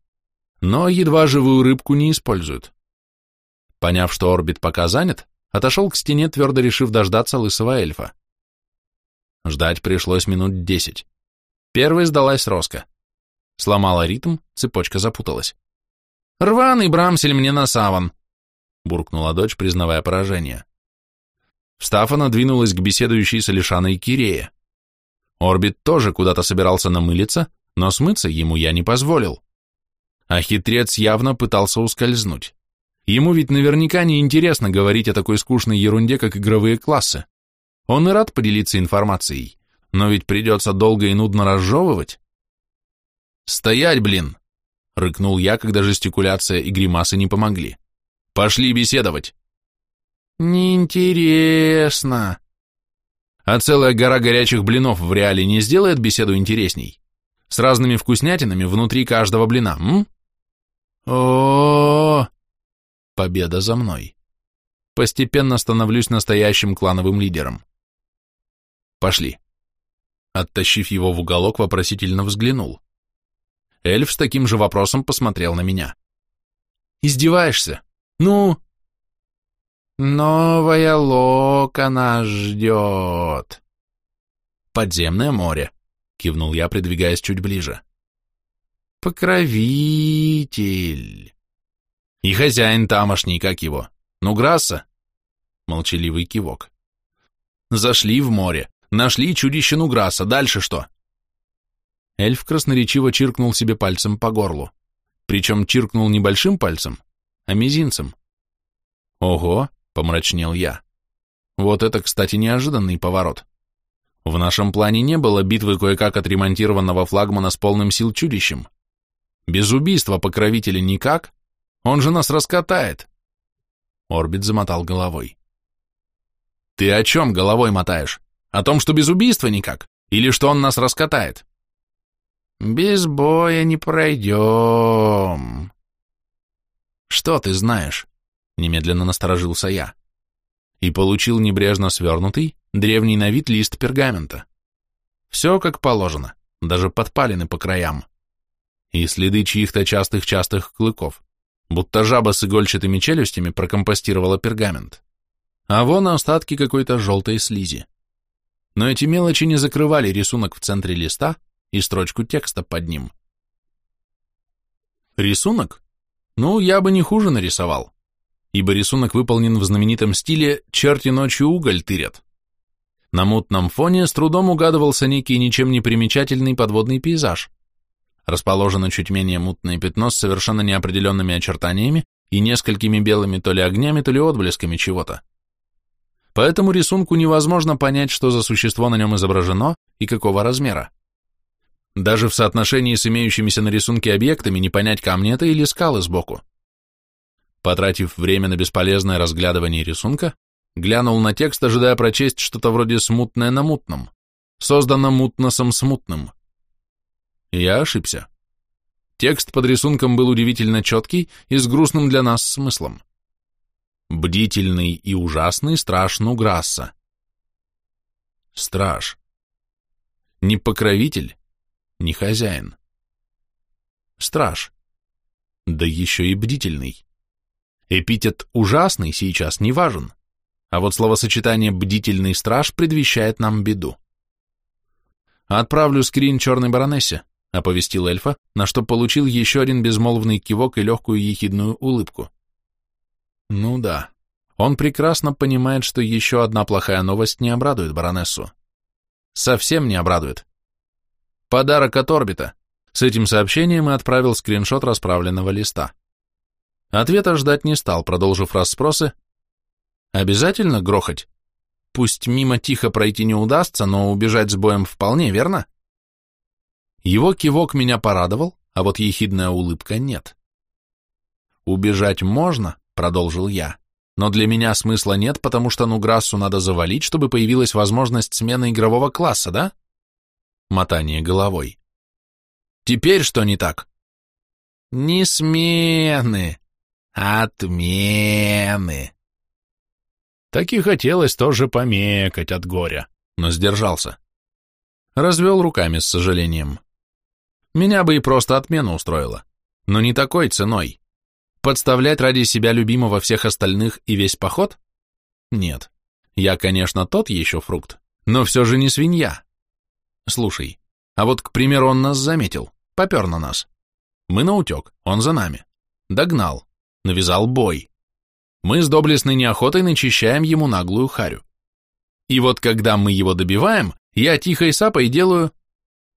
но едва живую рыбку не используют. Поняв, что орбит пока занят, отошел к стене, твердо решив дождаться лысого эльфа. Ждать пришлось минут десять. Первой сдалась Роска. Сломала ритм, цепочка запуталась. «Рваный брамсель мне на саван!» — буркнула дочь, признавая поражение. Встав, она двинулась к беседующей с Алишаной Кирея. Орбит тоже куда-то собирался намылиться, но смыться ему я не позволил. А хитрец явно пытался ускользнуть. Ему ведь наверняка не интересно говорить о такой скучной ерунде, как игровые классы. Он и рад поделиться информацией, но ведь придется долго и нудно разжевывать. «Стоять, блин!» — рыкнул я, когда жестикуляция и гримасы не помогли. «Пошли беседовать!» «Неинтересно!» А целая гора горячих блинов в реале не сделает беседу интересней? С разными вкуснятинами внутри каждого блина, м? о, Победа за мной. Постепенно становлюсь настоящим клановым лидером. Пошли. Оттащив его в уголок, вопросительно взглянул. Эльф с таким же вопросом посмотрел на меня. «Издеваешься? Ну?» «Новая лока нас ждет». «Подземное море», — кивнул я, придвигаясь чуть ближе. «Покровитель». «И хозяин тамошний, как его? Ну, Грасса?» Молчаливый кивок. «Зашли в море. Нашли чудище Нуграса. Дальше что? Эльф красноречиво чиркнул себе пальцем по горлу. Причем чиркнул не большим пальцем, а мизинцем. Ого, помрачнел я. Вот это, кстати, неожиданный поворот. В нашем плане не было битвы кое-как отремонтированного флагмана с полным сил чудищем. Без убийства покровителя никак. Он же нас раскатает. Орбит замотал головой. Ты о чем головой мотаешь? О том, что без убийства никак? Или что он нас раскатает? Без боя не пройдем. Что ты знаешь? Немедленно насторожился я. И получил небрежно свернутый, древний на вид лист пергамента. Все как положено, даже подпалины по краям. И следы чьих-то частых-частых клыков, будто жаба с игольчатыми челюстями прокомпостировала пергамент. А вон остатки какой-то желтой слизи но эти мелочи не закрывали рисунок в центре листа и строчку текста под ним. Рисунок? Ну, я бы не хуже нарисовал, ибо рисунок выполнен в знаменитом стиле «черти ночью уголь тырят». На мутном фоне с трудом угадывался некий ничем не примечательный подводный пейзаж. Расположено чуть менее мутное пятно с совершенно неопределенными очертаниями и несколькими белыми то ли огнями, то ли отблесками чего-то. По этому рисунку невозможно понять, что за существо на нем изображено и какого размера. Даже в соотношении с имеющимися на рисунке объектами не понять, камни это или скалы сбоку. Потратив время на бесполезное разглядывание рисунка, глянул на текст, ожидая прочесть что-то вроде «смутное на мутном», создано мутносом смутным. Я ошибся. Текст под рисунком был удивительно четкий и с грустным для нас смыслом. Бдительный и ужасный страж Нуграсса. Страж. Не покровитель, не хозяин. Страж. Да еще и бдительный. Эпитет «ужасный» сейчас не важен, а вот словосочетание «бдительный страж» предвещает нам беду. «Отправлю скрин черной баронессе», — оповестил эльфа, на что получил еще один безмолвный кивок и легкую ехидную улыбку. Ну да, он прекрасно понимает, что еще одна плохая новость не обрадует баронессу. Совсем не обрадует. Подарок от орбита. С этим сообщением и отправил скриншот расправленного листа. Ответа ждать не стал, продолжив расспросы. Обязательно грохать? Пусть мимо тихо пройти не удастся, но убежать с боем вполне, верно? Его кивок меня порадовал, а вот ехидная улыбка нет. «Убежать можно», — продолжил я, «но для меня смысла нет, потому что Нуграссу надо завалить, чтобы появилась возможность смены игрового класса, да?» Мотание головой. «Теперь что не так?» «Не смены, отмены». Так и хотелось тоже помекать от горя, но сдержался. Развел руками с сожалением. Меня бы и просто отмена устроила. Но не такой ценой. Подставлять ради себя любимого всех остальных и весь поход? Нет. Я, конечно, тот еще фрукт, но все же не свинья. Слушай, а вот, к примеру, он нас заметил, попер на нас. Мы на утек, он за нами. Догнал, навязал бой. Мы с доблестной неохотой начищаем ему наглую харю. И вот когда мы его добиваем, я тихой сапой делаю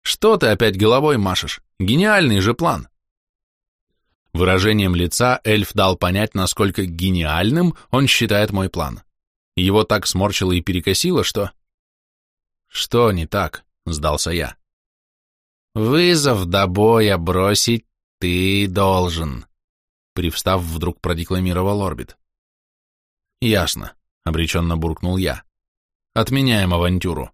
что ты опять головой машешь? Гениальный же план. Выражением лица эльф дал понять, насколько гениальным он считает мой план. Его так сморчило и перекосило, что... Что не так? Сдался я. Вызов до боя бросить ты должен. Привстав, вдруг продекламировал Орбит. Ясно, обреченно буркнул я. Отменяем авантюру.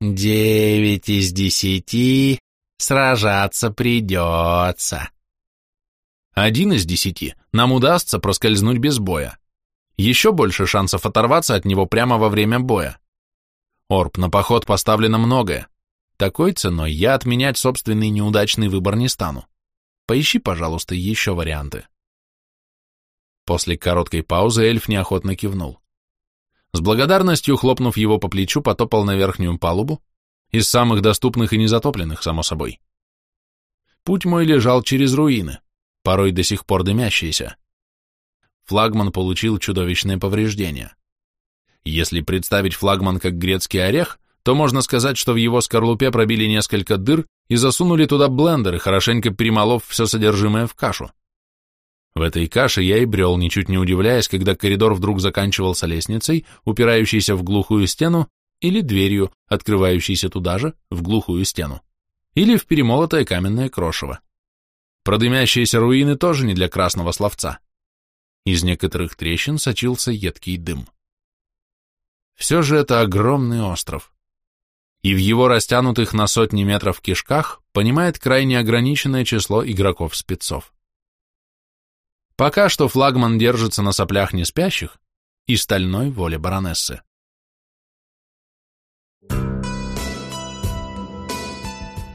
Девять из десяти сражаться придется. Один из десяти нам удастся проскользнуть без боя. Еще больше шансов оторваться от него прямо во время боя. Орб, на поход поставлено многое. Такой ценой я отменять собственный неудачный выбор не стану. Поищи, пожалуйста, еще варианты. После короткой паузы эльф неохотно кивнул. С благодарностью, хлопнув его по плечу, потопал на верхнюю палубу, из самых доступных и незатопленных, само собой. Путь мой лежал через руины, порой до сих пор дымящиеся. Флагман получил чудовищные повреждения. Если представить флагман как грецкий орех, то можно сказать, что в его скорлупе пробили несколько дыр и засунули туда блендеры, хорошенько перемолов все содержимое в кашу. В этой каше я и брел, ничуть не удивляясь, когда коридор вдруг заканчивался лестницей, упирающейся в глухую стену, или дверью, открывающейся туда же, в глухую стену, или в перемолотое каменное крошево. Продымящиеся руины тоже не для красного словца. Из некоторых трещин сочился едкий дым. Все же это огромный остров. И в его растянутых на сотни метров кишках понимает крайне ограниченное число игроков-спецов. Пока что флагман держится на соплях неспящих и стальной воле баронессы.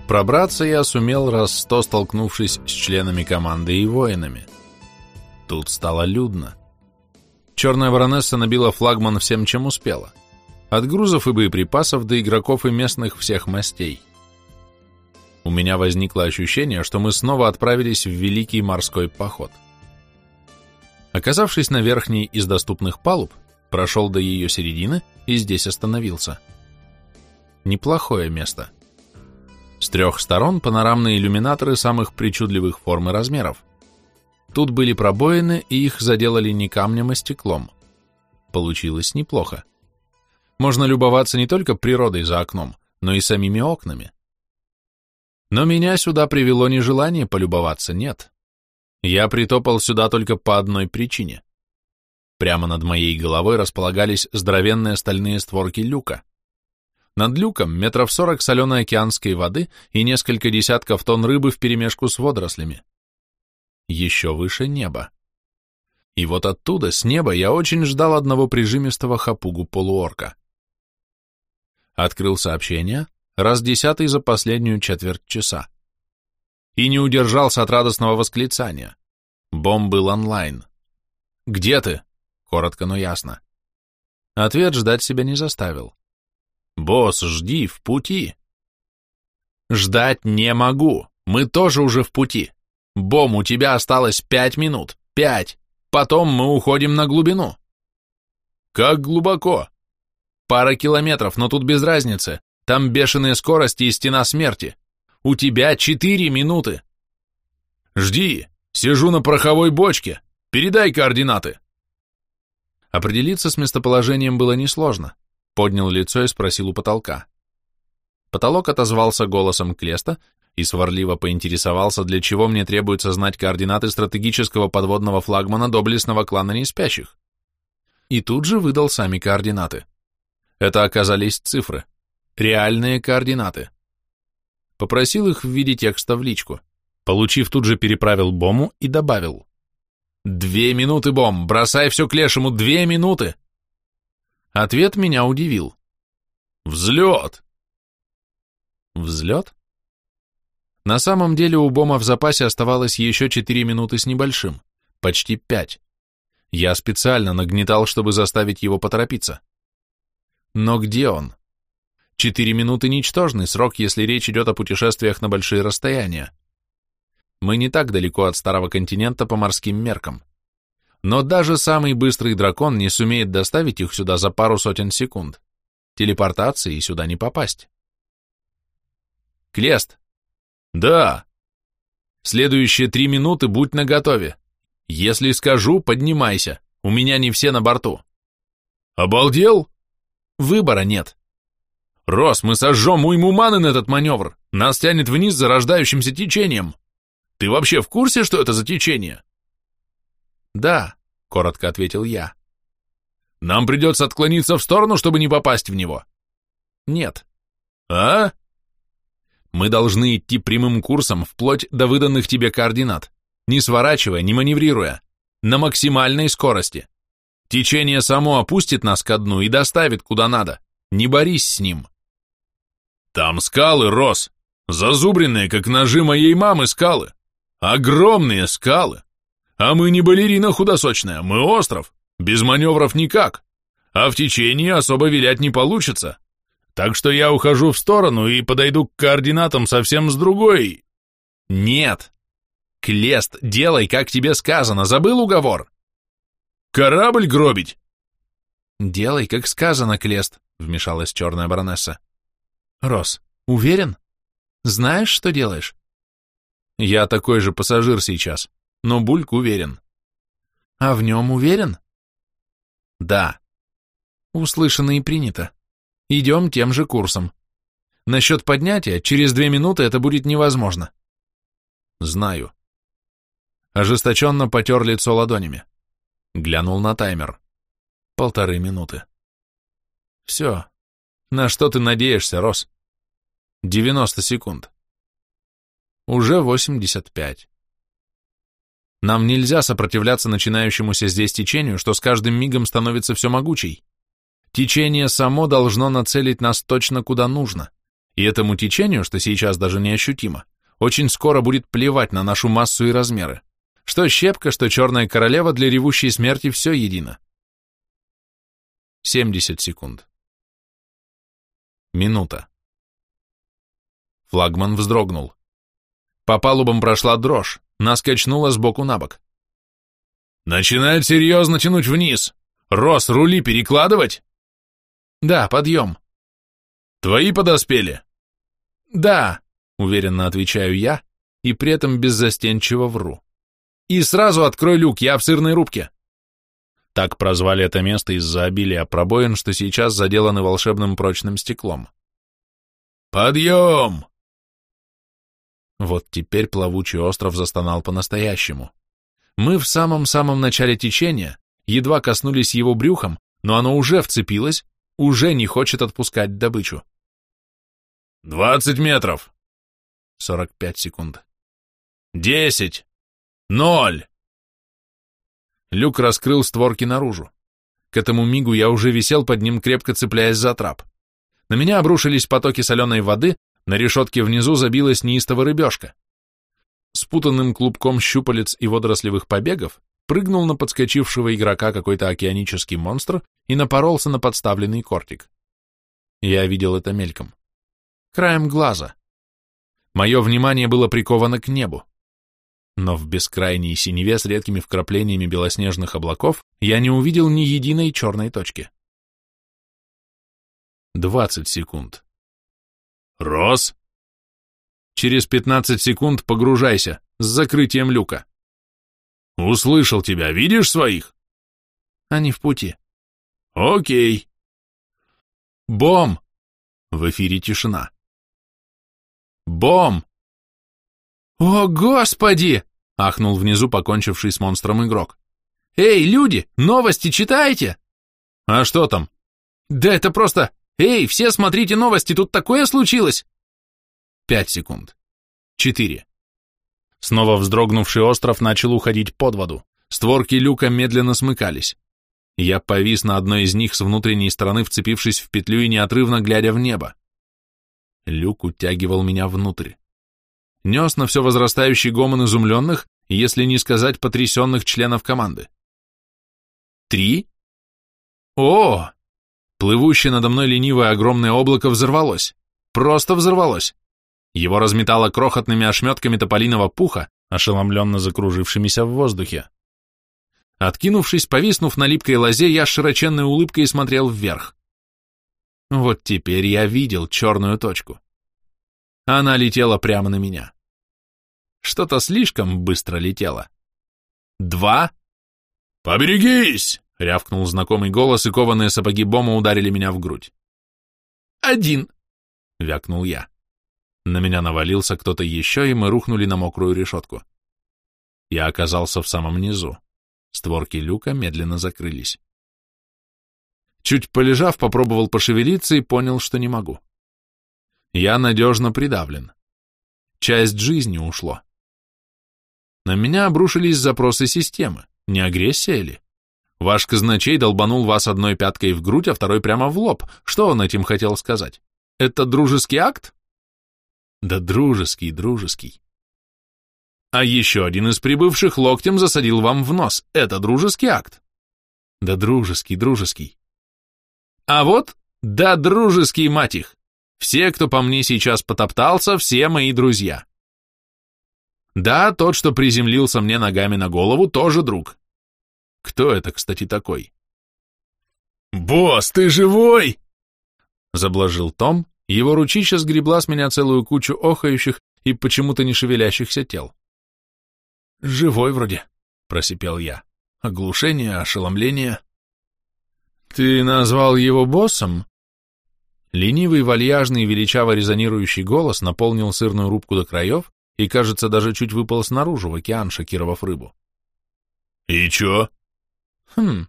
Пробраться я сумел раз сто, столкнувшись с членами команды и воинами. Тут стало людно. Черная баронесса набила флагман всем, чем успела. От грузов и боеприпасов до игроков и местных всех мастей. У меня возникло ощущение, что мы снова отправились в Великий морской поход. — Оказавшись на верхней из доступных палуб, прошел до ее середины и здесь остановился. Неплохое место. С трех сторон панорамные иллюминаторы самых причудливых форм и размеров. Тут были пробоины, и их заделали не камнем, а стеклом. Получилось неплохо. Можно любоваться не только природой за окном, но и самими окнами. Но меня сюда привело не желание полюбоваться, нет. Я притопал сюда только по одной причине. Прямо над моей головой располагались здоровенные стальные створки люка. Над люком метров сорок соленой океанской воды и несколько десятков тонн рыбы вперемешку с водорослями. Еще выше неба. И вот оттуда, с неба, я очень ждал одного прижимистого хапугу полуорка. Открыл сообщение, раз десятый за последнюю четверть часа и не удержался от радостного восклицания. Бом был онлайн. «Где ты?» Коротко, но ясно. Ответ ждать себя не заставил. «Босс, жди, в пути!» «Ждать не могу, мы тоже уже в пути. Бом, у тебя осталось пять минут, пять, потом мы уходим на глубину». «Как глубоко?» «Пара километров, но тут без разницы, там бешеные скорости и стена смерти. У тебя четыре минуты». «Жди, сижу на пороховой бочке, передай координаты». Определиться с местоположением было несложно. Поднял лицо и спросил у потолка. Потолок отозвался голосом Клеста и сварливо поинтересовался, для чего мне требуется знать координаты стратегического подводного флагмана доблестного клана неспящих. И тут же выдал сами координаты. Это оказались цифры. Реальные координаты. Попросил их в виде текста в личку. Получив, тут же переправил Бому и добавил. «Две минуты, Бом! Бросай все к лешему! Две минуты!» Ответ меня удивил. «Взлет!» Взлет? На самом деле у Бома в запасе оставалось еще четыре минуты с небольшим, почти пять. Я специально нагнетал, чтобы заставить его поторопиться. Но где он? Четыре минуты – ничтожный срок, если речь идет о путешествиях на большие расстояния. Мы не так далеко от Старого континента по морским меркам. Но даже самый быстрый дракон не сумеет доставить их сюда за пару сотен секунд. Телепортации сюда не попасть. Клест. Да. Следующие три минуты будь наготове. Если скажу, поднимайся. У меня не все на борту. Обалдел? Выбора нет. Рос, мы сожжем уйму маны на этот маневр. Нас тянет вниз зарождающимся течением. Ты вообще в курсе, что это за течение? Да, коротко ответил я. Нам придется отклониться в сторону, чтобы не попасть в него. Нет. А? Мы должны идти прямым курсом вплоть до выданных тебе координат, не сворачивая, не маневрируя, на максимальной скорости. Течение само опустит нас ко дну и доставит куда надо. Не борись с ним. Там скалы, Рос, зазубренные, как ножи моей мамы скалы. Огромные скалы. А мы не балерина худосочная, мы остров. Без маневров никак. А в течении особо вилять не получится. Так что я ухожу в сторону и подойду к координатам совсем с другой. Нет. Клест, делай, как тебе сказано. Забыл уговор? Корабль гробить? Делай, как сказано, Клест, вмешалась черная баронесса. Рос, уверен? Знаешь, что делаешь? Я такой же пассажир сейчас, но Бульк уверен. А в нем уверен? Да. Услышано и принято. Идем тем же курсом. Насчет поднятия, через две минуты это будет невозможно. Знаю. Ожесточенно потер лицо ладонями. Глянул на таймер. Полторы минуты. Все. На что ты надеешься, Рос? Девяносто секунд. Уже 85. Нам нельзя сопротивляться начинающемуся здесь течению, что с каждым мигом становится все могучей. Течение само должно нацелить нас точно куда нужно, и этому течению, что сейчас даже не ощутимо, очень скоро будет плевать на нашу массу и размеры. Что щепка, что черная королева для ревущей смерти все едино. 70 секунд. Минута. Флагман вздрогнул. По палубам прошла дрожь, нас качнуло сбоку на бок. «Начинает серьезно тянуть вниз! Рос, рули перекладывать?» «Да, подъем». «Твои подоспели?» «Да», — уверенно отвечаю я, и при этом беззастенчиво вру. «И сразу открой люк, я в сырной рубке». Так прозвали это место из-за обилия пробоин, что сейчас заделаны волшебным прочным стеклом. «Подъем!» Вот теперь плавучий остров застонал по-настоящему. Мы в самом-самом начале течения, едва коснулись его брюхом, но оно уже вцепилось, уже не хочет отпускать добычу. «Двадцать метров!» Сорок пять секунд. «Десять! Ноль!» Люк раскрыл створки наружу. К этому мигу я уже висел под ним, крепко цепляясь за трап. На меня обрушились потоки соленой воды, на решетке внизу забилась неистово рыбешка. спутанным клубком щупалец и водорослевых побегов, прыгнул на подскочившего игрока какой-то океанический монстр и напоролся на подставленный кортик. Я видел это мельком. Краем глаза. Мое внимание было приковано к небу. Но в бескрайней синеве с редкими вкраплениями белоснежных облаков я не увидел ни единой черной точки. Двадцать секунд. «Рос!» «Через пятнадцать секунд погружайся, с закрытием люка». «Услышал тебя, видишь своих?» «Они в пути». «Окей». «Бом!» В эфире тишина. «Бом!» «О, Господи!» — ахнул внизу покончивший с монстром игрок. «Эй, люди, новости читаете?» «А что там?» «Да это просто... Эй, все смотрите новости, тут такое случилось!» Пять секунд. Четыре. Снова вздрогнувший остров начал уходить под воду. Створки люка медленно смыкались. Я повис на одной из них с внутренней стороны, вцепившись в петлю и неотрывно глядя в небо. Люк утягивал меня внутрь. Нес на все возрастающий гомон изумленных, если не сказать потрясенных членов команды. Три? О! Плывущее надо мной ленивое огромное облако взорвалось. Просто взорвалось. Его разметало крохотными ошметками тополиного пуха, ошеломленно закружившимися в воздухе. Откинувшись, повиснув на липкой лозе, я с широченной улыбкой смотрел вверх. Вот теперь я видел черную точку. Она летела прямо на меня. Что-то слишком быстро летело. Два? «Поберегись!» — рявкнул знакомый голос, и кованые сапоги Бома ударили меня в грудь. «Один!» — вякнул я. На меня навалился кто-то еще, и мы рухнули на мокрую решетку. Я оказался в самом низу. Створки люка медленно закрылись. Чуть полежав, попробовал пошевелиться и понял, что не могу. Я надежно придавлен. Часть жизни ушло. На меня обрушились запросы системы. Не агрессия ли? Ваш казначей долбанул вас одной пяткой в грудь, а второй прямо в лоб. Что он этим хотел сказать? Это дружеский акт? Да дружеский, дружеский. А еще один из прибывших локтем засадил вам в нос. Это дружеский акт. Да дружеский, дружеский. А вот, да дружеский, мать их. Все, кто по мне сейчас потоптался, все мои друзья. Да, тот, что приземлился мне ногами на голову, тоже друг. Кто это, кстати, такой? «Босс, ты живой?» Заблажил Том, его ручища сгребла с меня целую кучу охающих и почему-то не шевелящихся тел. «Живой вроде», — просипел я. «Оглушение, ошеломление». «Ты назвал его боссом?» Ленивый, вальяжный, величаво резонирующий голос наполнил сырную рубку до краев и, кажется, даже чуть выпал снаружи в океан, шокировав рыбу. «И чё?» «Хм.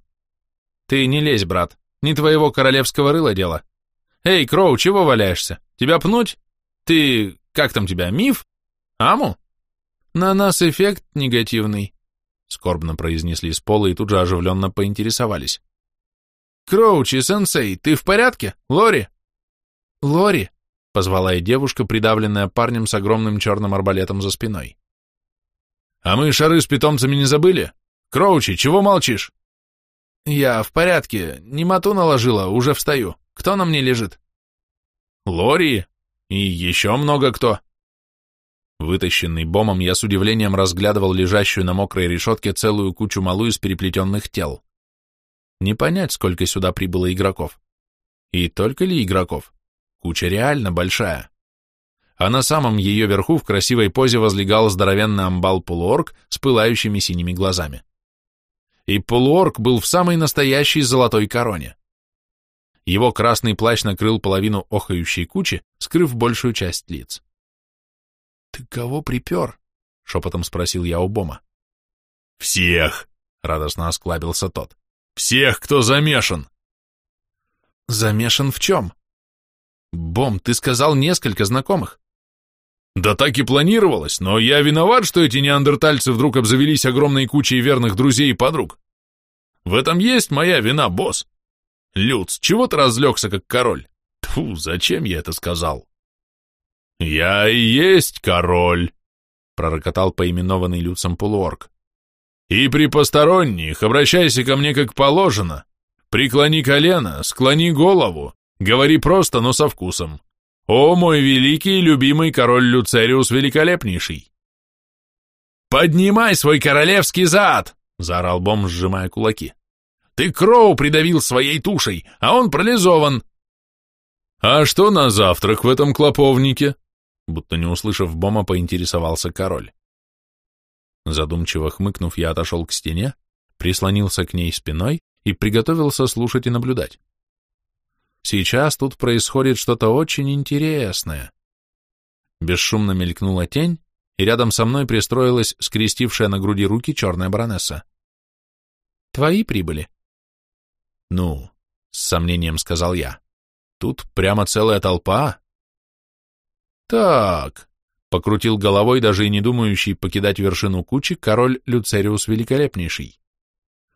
Ты не лезь, брат. Не твоего королевского рыла дело. Эй, Кроу, чего валяешься? Тебя пнуть? Ты... как там тебя, миф? Аму?» «На нас эффект негативный», — скорбно произнесли с пола и тут же оживленно поинтересовались. «Кроучи, сенсей, ты в порядке? Лори?» «Лори!» — позвала и девушка, придавленная парнем с огромным черным арбалетом за спиной. «А мы шары с питомцами не забыли? Кроучи, чего молчишь?» «Я в порядке, немоту наложила, уже встаю. Кто на мне лежит?» «Лори и еще много кто». Вытащенный бомом, я с удивлением разглядывал лежащую на мокрой решетке целую кучу малу из переплетенных тел. Не понять, сколько сюда прибыло игроков. И только ли игроков? Куча реально большая. А на самом ее верху в красивой позе возлегал здоровенный амбал-полуорг с пылающими синими глазами. И полуорг был в самой настоящей золотой короне. Его красный плащ накрыл половину охающей кучи, скрыв большую часть лиц. «Ты кого припер?» — шепотом спросил я у Бома. «Всех!» — радостно осклабился тот. «Всех, кто замешан!» «Замешан в чем?» «Бом, ты сказал несколько знакомых». «Да так и планировалось, но я виноват, что эти неандертальцы вдруг обзавелись огромной кучей верных друзей и подруг. В этом есть моя вина, босс. Люц, чего ты разлегся, как король? Тфу, зачем я это сказал?» «Я и есть король!» пророкотал поименованный Люцем полуорг. «И при посторонних обращайся ко мне как положено. Преклони колено, склони голову, говори просто, но со вкусом. О, мой великий и любимый король Люцериус Великолепнейший!» «Поднимай свой королевский зад!» — заорал Бом, сжимая кулаки. «Ты Кроу придавил своей тушей, а он парализован!» «А что на завтрак в этом клоповнике?» Будто не услышав Бома, поинтересовался король. Задумчиво хмыкнув, я отошел к стене, прислонился к ней спиной и приготовился слушать и наблюдать. Сейчас тут происходит что-то очень интересное. Бесшумно мелькнула тень, и рядом со мной пристроилась скрестившая на груди руки черная баронесса. «Твои прибыли?» «Ну», — с сомнением сказал я, — «тут прямо целая толпа». «Так», — покрутил головой даже и не думающий покидать вершину кучи король Люцериус Великолепнейший.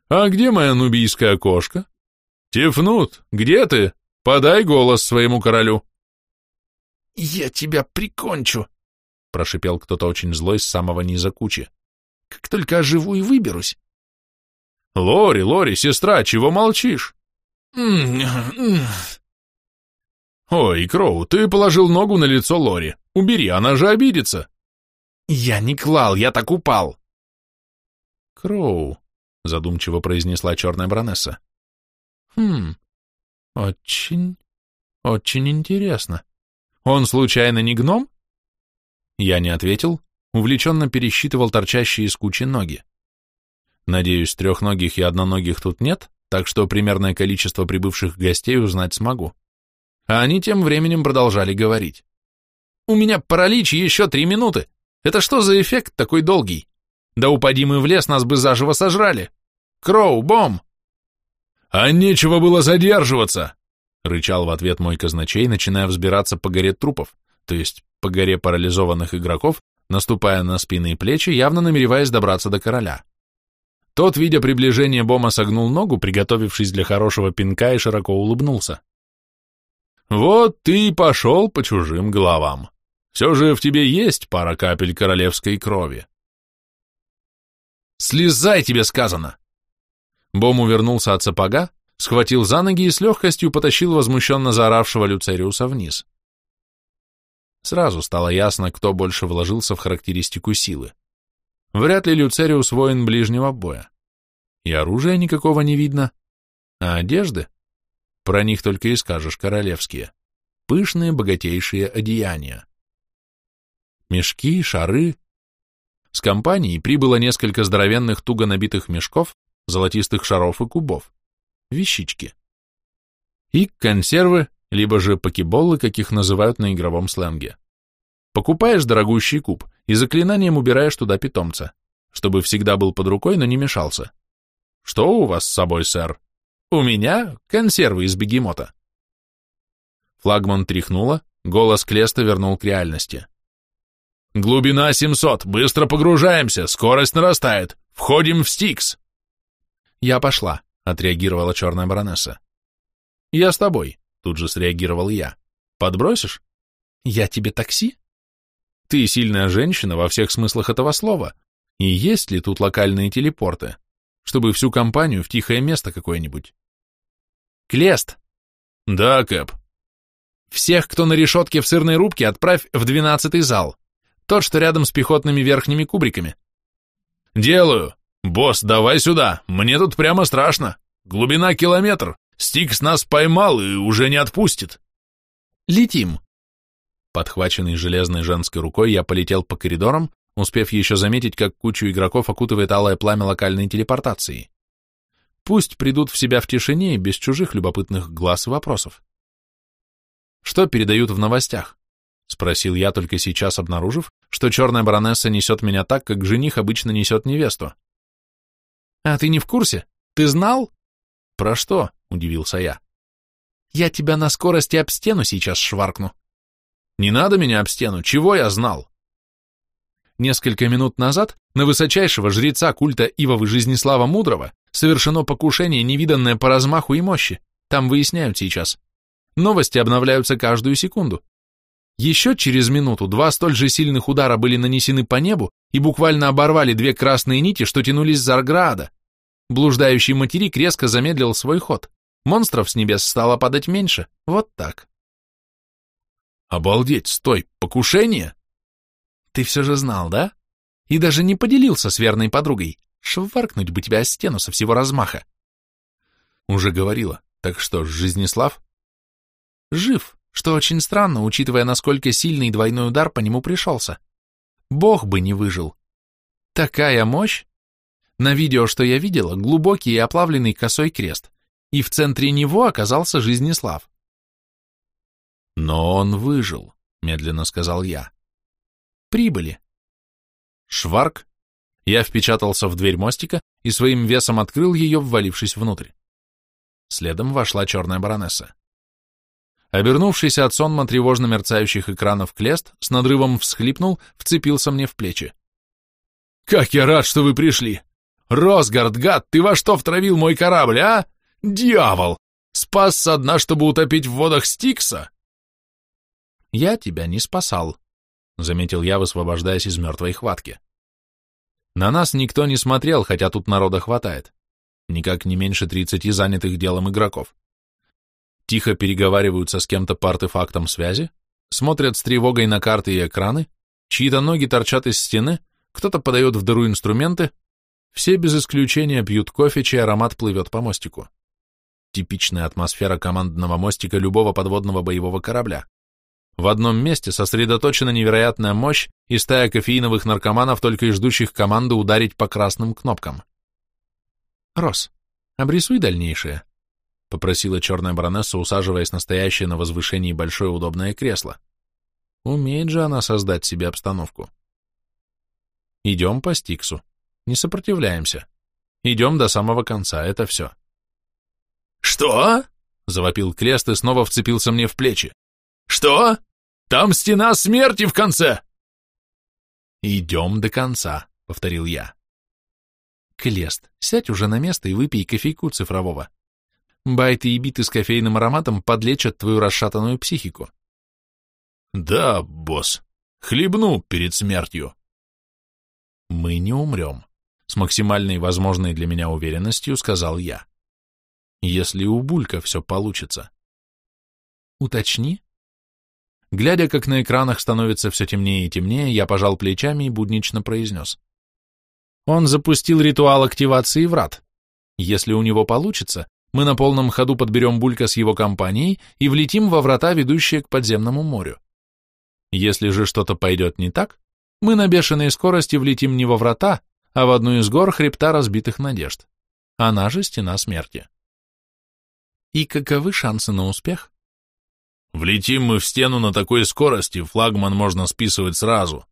«А где моя нубийская кошка? Тифнут, где ты? Подай голос своему королю». «Я тебя прикончу», — прошипел кто-то очень злой с самого низа кучи. «Как только оживу и выберусь». «Лори, Лори, сестра, чего молчишь?» «Ой, Кроу, ты положил ногу на лицо Лори. Убери, она же обидится». «Я не клал, я так упал». «Кроу», — задумчиво произнесла черная бронесса. «Хм, очень, очень интересно. Он случайно не гном?» Я не ответил, увлеченно пересчитывал торчащие из кучи ноги. Надеюсь, трехногих и одноногих тут нет, так что примерное количество прибывших гостей узнать смогу. А они тем временем продолжали говорить. «У меня паралич еще три минуты. Это что за эффект такой долгий? Да упади мы в лес, нас бы заживо сожрали. Кроу, бом!» «А нечего было задерживаться!» — рычал в ответ мой казначей, начиная взбираться по горе трупов, то есть по горе парализованных игроков, наступая на спины и плечи, явно намереваясь добраться до короля. Тот, видя приближение Бома, согнул ногу, приготовившись для хорошего пинка, и широко улыбнулся. «Вот ты и пошел по чужим головам. Все же в тебе есть пара капель королевской крови». «Слезай, тебе сказано!» Бом увернулся от сапога, схватил за ноги и с легкостью потащил возмущенно заоравшего Люцериуса вниз. Сразу стало ясно, кто больше вложился в характеристику силы. Вряд ли Люцериус воин ближнего боя. И оружия никакого не видно. А одежды? Про них только и скажешь королевские. Пышные, богатейшие одеяния. Мешки, шары. С компанией прибыло несколько здоровенных, туго набитых мешков, золотистых шаров и кубов. Вещички. И консервы, либо же покеболы, каких называют на игровом сленге. Покупаешь дорогущий куб и заклинанием убираешь туда питомца, чтобы всегда был под рукой, но не мешался. Что у вас с собой, сэр? У меня консервы из бегемота. Флагман тряхнула, голос Клеста вернул к реальности. «Глубина 700, быстро погружаемся, скорость нарастает, входим в Стикс!» «Я пошла», — отреагировала черная баронесса. «Я с тобой», — тут же среагировал я. «Подбросишь?» «Я тебе такси?» Ты сильная женщина во всех смыслах этого слова. И есть ли тут локальные телепорты, чтобы всю компанию в тихое место какое-нибудь? Клест. Да, Кэп. Всех, кто на решетке в сырной рубке, отправь в двенадцатый зал. Тот, что рядом с пехотными верхними кубриками. Делаю. Босс, давай сюда. Мне тут прямо страшно. Глубина километр. Стикс нас поймал и уже не отпустит. Летим. Подхваченный железной женской рукой, я полетел по коридорам, успев еще заметить, как кучу игроков окутывает алое пламя локальной телепортации. Пусть придут в себя в тишине и без чужих любопытных глаз и вопросов. Что передают в новостях? Спросил я, только сейчас обнаружив, что черная баронесса несет меня так, как жених обычно несет невесту. А ты не в курсе? Ты знал? Про что? Удивился я. Я тебя на скорости об стену сейчас шваркну. Не надо меня об стену, чего я знал? Несколько минут назад на высочайшего жреца культа Ивовы Жизнеслава Мудрого совершено покушение, невиданное по размаху и мощи. Там выясняют сейчас. Новости обновляются каждую секунду. Еще через минуту два столь же сильных удара были нанесены по небу и буквально оборвали две красные нити, что тянулись за Арграада. Блуждающий материк резко замедлил свой ход. Монстров с небес стало падать меньше. Вот так. Обалдеть, стой, покушение? Ты все же знал, да? И даже не поделился с верной подругой. Шваркнуть бы тебя о стену со всего размаха. Уже говорила. Так что, Жизнеслав? Жив, что очень странно, учитывая, насколько сильный двойной удар по нему пришелся. Бог бы не выжил. Такая мощь! На видео, что я видела, глубокий и оплавленный косой крест, и в центре него оказался Жизнеслав. Но он выжил, медленно сказал я. Прибыли. Шварк. Я впечатался в дверь мостика и своим весом открыл ее, ввалившись внутрь. Следом вошла черная баронесса. Обернувшийся от сонма тревожно мерцающих экранов Клест с надрывом всхлипнул, вцепился мне в плечи. «Как я рад, что вы пришли! Росгард, гад, ты во что втравил мой корабль, а? Дьявол! Спас со дна, чтобы утопить в водах Стикса?» «Я тебя не спасал», — заметил я, высвобождаясь из мертвой хватки. На нас никто не смотрел, хотя тут народа хватает. Никак не меньше тридцати занятых делом игроков. Тихо переговариваются с кем-то по артефактам связи, смотрят с тревогой на карты и экраны, чьи-то ноги торчат из стены, кто-то подает в дыру инструменты, все без исключения пьют кофе, чей аромат плывет по мостику. Типичная атмосфера командного мостика любого подводного боевого корабля. В одном месте сосредоточена невероятная мощь и стая кофеиновых наркоманов, только и ждущих команды ударить по красным кнопкам. «Рос, обрисуй дальнейшее», — попросила черная баронесса, усаживаясь на стоящее на возвышении большое удобное кресло. Умеет же она создать себе обстановку. Идем по Стиксу. Не сопротивляемся. Идем до самого конца, это все. «Что?» — завопил Крест и снова вцепился мне в плечи. «Что? Там стена смерти в конце!» «Идем до конца», — повторил я. «Клест, сядь уже на место и выпей кофейку цифрового. Байты и биты с кофейным ароматом подлечат твою расшатанную психику». «Да, босс, хлебну перед смертью». «Мы не умрем», — с максимальной возможной для меня уверенностью сказал я. «Если у Булька все получится». «Уточни», Глядя, как на экранах становится все темнее и темнее, я пожал плечами и буднично произнес. Он запустил ритуал активации врат. Если у него получится, мы на полном ходу подберем Булька с его компанией и влетим во врата, ведущие к подземному морю. Если же что-то пойдет не так, мы на бешеной скорости влетим не во врата, а в одну из гор хребта разбитых надежд. Она же стена смерти. И каковы шансы на успех? Влетим мы в стену на такой скорости, флагман можно списывать сразу.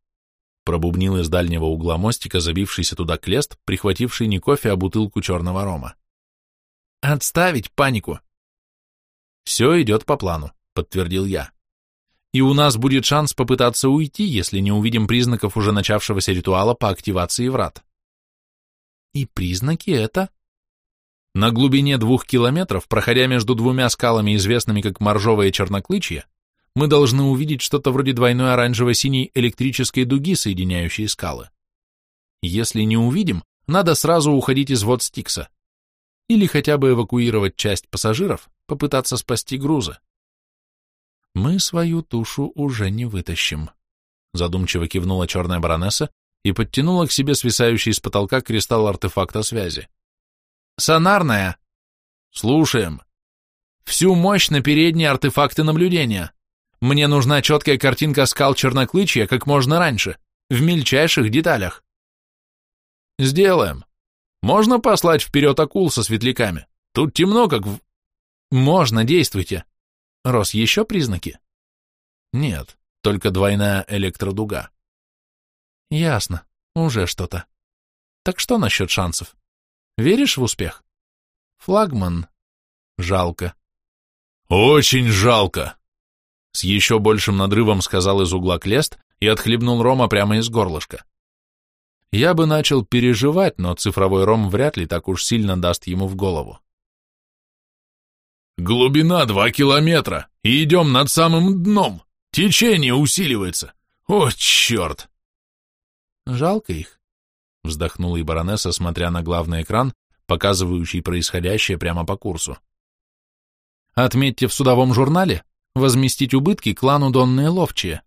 Пробубнил из дальнего угла мостика забившийся туда клест, прихвативший не кофе, а бутылку черного рома. Отставить панику. Все идет по плану, подтвердил я. И у нас будет шанс попытаться уйти, если не увидим признаков уже начавшегося ритуала по активации врат. И признаки это на глубине двух километров, проходя между двумя скалами, известными как Моржовое Черноклычье, мы должны увидеть что-то вроде двойной оранжево-синей электрической дуги, соединяющей скалы. Если не увидим, надо сразу уходить из вод Стикса. Или хотя бы эвакуировать часть пассажиров, попытаться спасти грузы. Мы свою тушу уже не вытащим. Задумчиво кивнула черная баронесса и подтянула к себе свисающий с потолка кристалл артефакта связи. Сонарная. Слушаем. Всю мощь на передние артефакты наблюдения. Мне нужна четкая картинка скал Черноклычья как можно раньше, в мельчайших деталях. Сделаем. Можно послать вперед акул со светляками? Тут темно, как в... Можно, действуйте. Рос, еще признаки? Нет, только двойная электродуга. Ясно, уже что-то. Так что насчет шансов? Веришь в успех? Флагман. Жалко. Очень жалко. С еще большим надрывом сказал из угла Клест и отхлебнул рома прямо из горлышка. Я бы начал переживать, но цифровой ром вряд ли так уж сильно даст ему в голову. Глубина два километра, и идем над самым дном. Течение усиливается! О, черт!» «Жалко их», — вздохнула и баронесса, смотря на главный экран, показывающий происходящее прямо по курсу. «Отметьте в судовом журнале возместить убытки клану Донные Ловчие.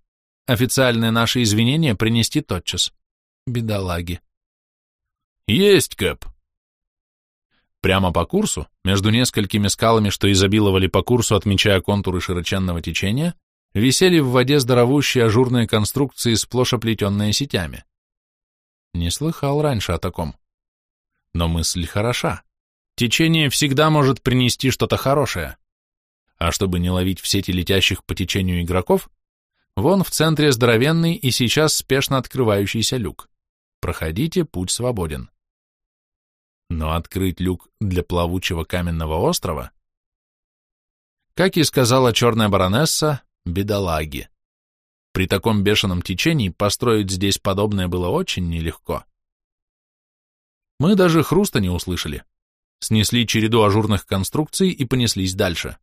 Официальные наши извинения принести тотчас. Бедолаги». «Есть, Кэп!» Прямо по курсу, между несколькими скалами, что изобиловали по курсу, отмечая контуры широченного течения, висели в воде здоровущие ажурные конструкции, сплошь оплетенные сетями. Не слыхал раньше о таком. Но мысль хороша. Течение всегда может принести что-то хорошее. А чтобы не ловить в сети летящих по течению игроков, вон в центре здоровенный и сейчас спешно открывающийся люк. Проходите, путь свободен. Но открыть люк для плавучего каменного острова? Как и сказала черная баронесса, бедолаги. При таком бешеном течении построить здесь подобное было очень нелегко. Мы даже хруста не услышали. Снесли череду ажурных конструкций и понеслись дальше.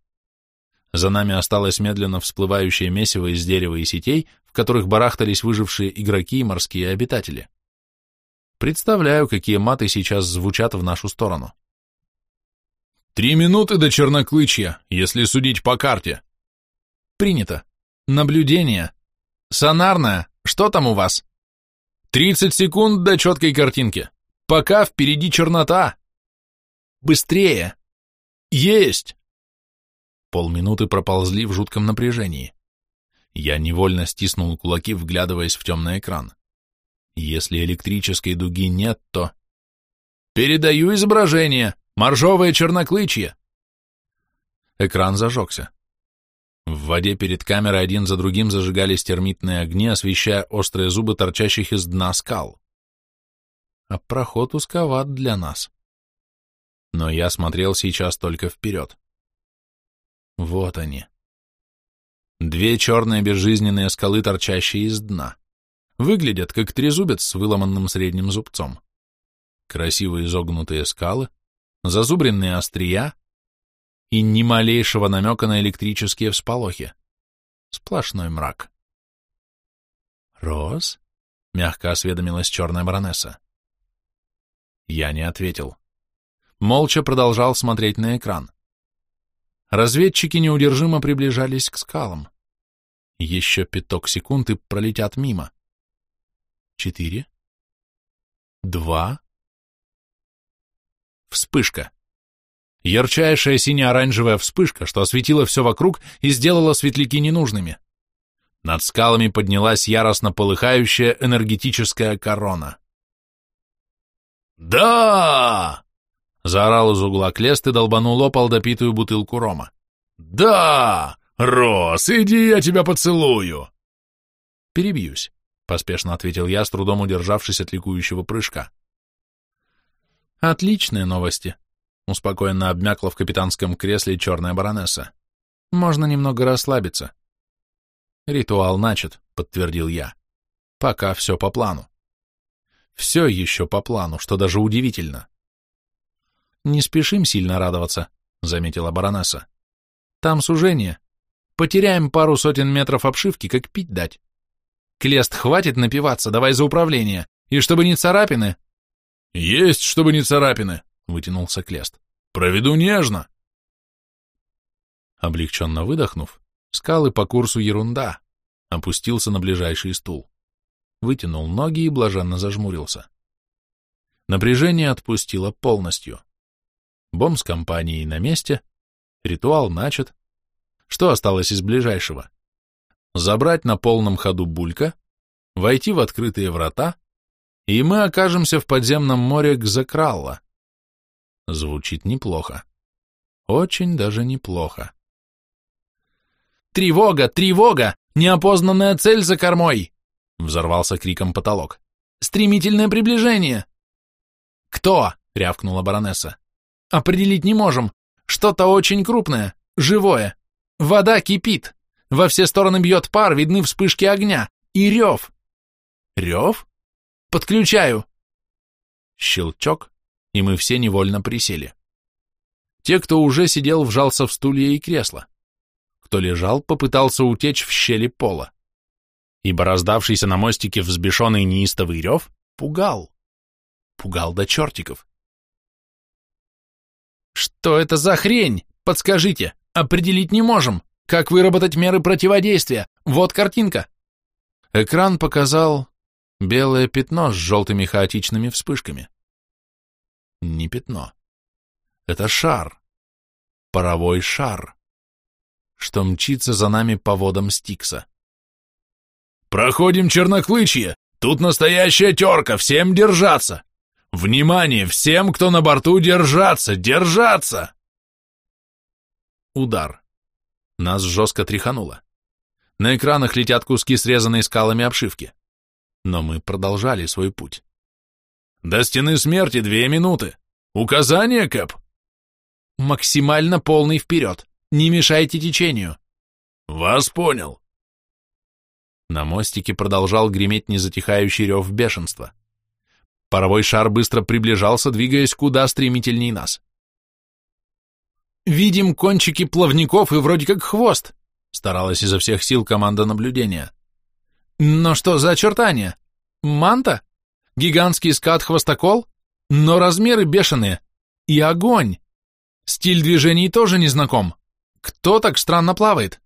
За нами осталось медленно всплывающее месиво из дерева и сетей, в которых барахтались выжившие игроки и морские обитатели. Представляю, какие маты сейчас звучат в нашу сторону. «Три минуты до Черноклычья, если судить по карте». «Принято. Наблюдение. Сонарная. Что там у вас?» «Тридцать секунд до четкой картинки. Пока впереди чернота». «Быстрее!» «Есть!» Полминуты проползли в жутком напряжении. Я невольно стиснул кулаки, вглядываясь в темный экран. Если электрической дуги нет, то... «Передаю изображение! Моржовое черноклычье!» Экран зажегся. В воде перед камерой один за другим зажигались термитные огни, освещая острые зубы торчащих из дна скал. А проход узковат для нас. Но я смотрел сейчас только вперед. Вот они. Две черные безжизненные скалы, торчащие из дна. Выглядят как трезубец с выломанным средним зубцом. Красиво изогнутые скалы, зазубренные острия и ни малейшего намека на электрические всполохи. Сплошной мрак. «Рос?» — мягко осведомилась черная баронесса. Я не ответил. Молча продолжал смотреть на экран. Разведчики неудержимо приближались к скалам. Еще пяток секунд и пролетят мимо четыре, два. Вспышка. Ярчайшая сине-оранжевая вспышка, что осветила все вокруг и сделала светляки ненужными. Над скалами поднялась яростно полыхающая энергетическая корона. «Да!» — заорал из угла Клест и долбанул опол допитую бутылку рома. «Да! Рос, иди, я тебя поцелую!» Перебьюсь. — поспешно ответил я, с трудом удержавшись от ликующего прыжка. «Отличные новости», — успокоенно обмякла в капитанском кресле черная баронесса. «Можно немного расслабиться». «Ритуал начат», — подтвердил я. «Пока все по плану». «Все еще по плану, что даже удивительно». «Не спешим сильно радоваться», — заметила баронесса. «Там сужение. Потеряем пару сотен метров обшивки, как пить дать». Клест, хватит напиваться, давай за управление. И чтобы не царапины. Есть, чтобы не царапины, вытянулся Клест. Проведу нежно. Облегченно выдохнув, скалы по курсу ерунда, опустился на ближайший стул, вытянул ноги и блаженно зажмурился. Напряжение отпустило полностью. Бомб с компанией на месте, ритуал начат. Что осталось из ближайшего? забрать на полном ходу булька, войти в открытые врата, и мы окажемся в подземном море Гзакралла. Звучит неплохо. Очень даже неплохо. «Тревога! Тревога! Неопознанная цель за кормой!» — взорвался криком потолок. «Стремительное приближение!» «Кто?» — рявкнула баронесса. «Определить не можем. Что-то очень крупное, живое. Вода кипит!» Во все стороны бьет пар, видны вспышки огня. И рев. Рев? Подключаю. Щелчок, и мы все невольно присели. Те, кто уже сидел, вжался в стулья и кресла. что лежал, попытался утечь в щели пола. Ибо раздавшийся на мостике взбешенный неистовый рев пугал. Пугал до чертиков. «Что это за хрень? Подскажите, определить не можем. Как выработать меры противодействия? Вот картинка». Экран показал белое пятно с желтыми хаотичными вспышками. Не пятно. Это шар. Паровой шар, что мчится за нами по водам Стикса. «Проходим Черноклычье! Тут настоящая терка! Всем держаться! Внимание! Всем, кто на борту, держаться! Держаться!» Удар. Нас жестко тряхануло. На экранах летят куски срезанной скалами обшивки. Но мы продолжали свой путь. «До стены смерти две минуты! Указание, Кэп?» «Максимально полный вперед! Не мешайте течению!» «Вас понял!» На мостике продолжал греметь незатихающий рев бешенства. Паровой шар быстро приближался, двигаясь куда стремительней нас. «Видим кончики плавников и вроде как хвост», — старалась изо всех сил команда наблюдения. «Но что за очертания? Манта? Гигантский скат-хвостокол? Но размеры бешеные. И огонь. Стиль движений тоже не знаком. Кто так странно плавает?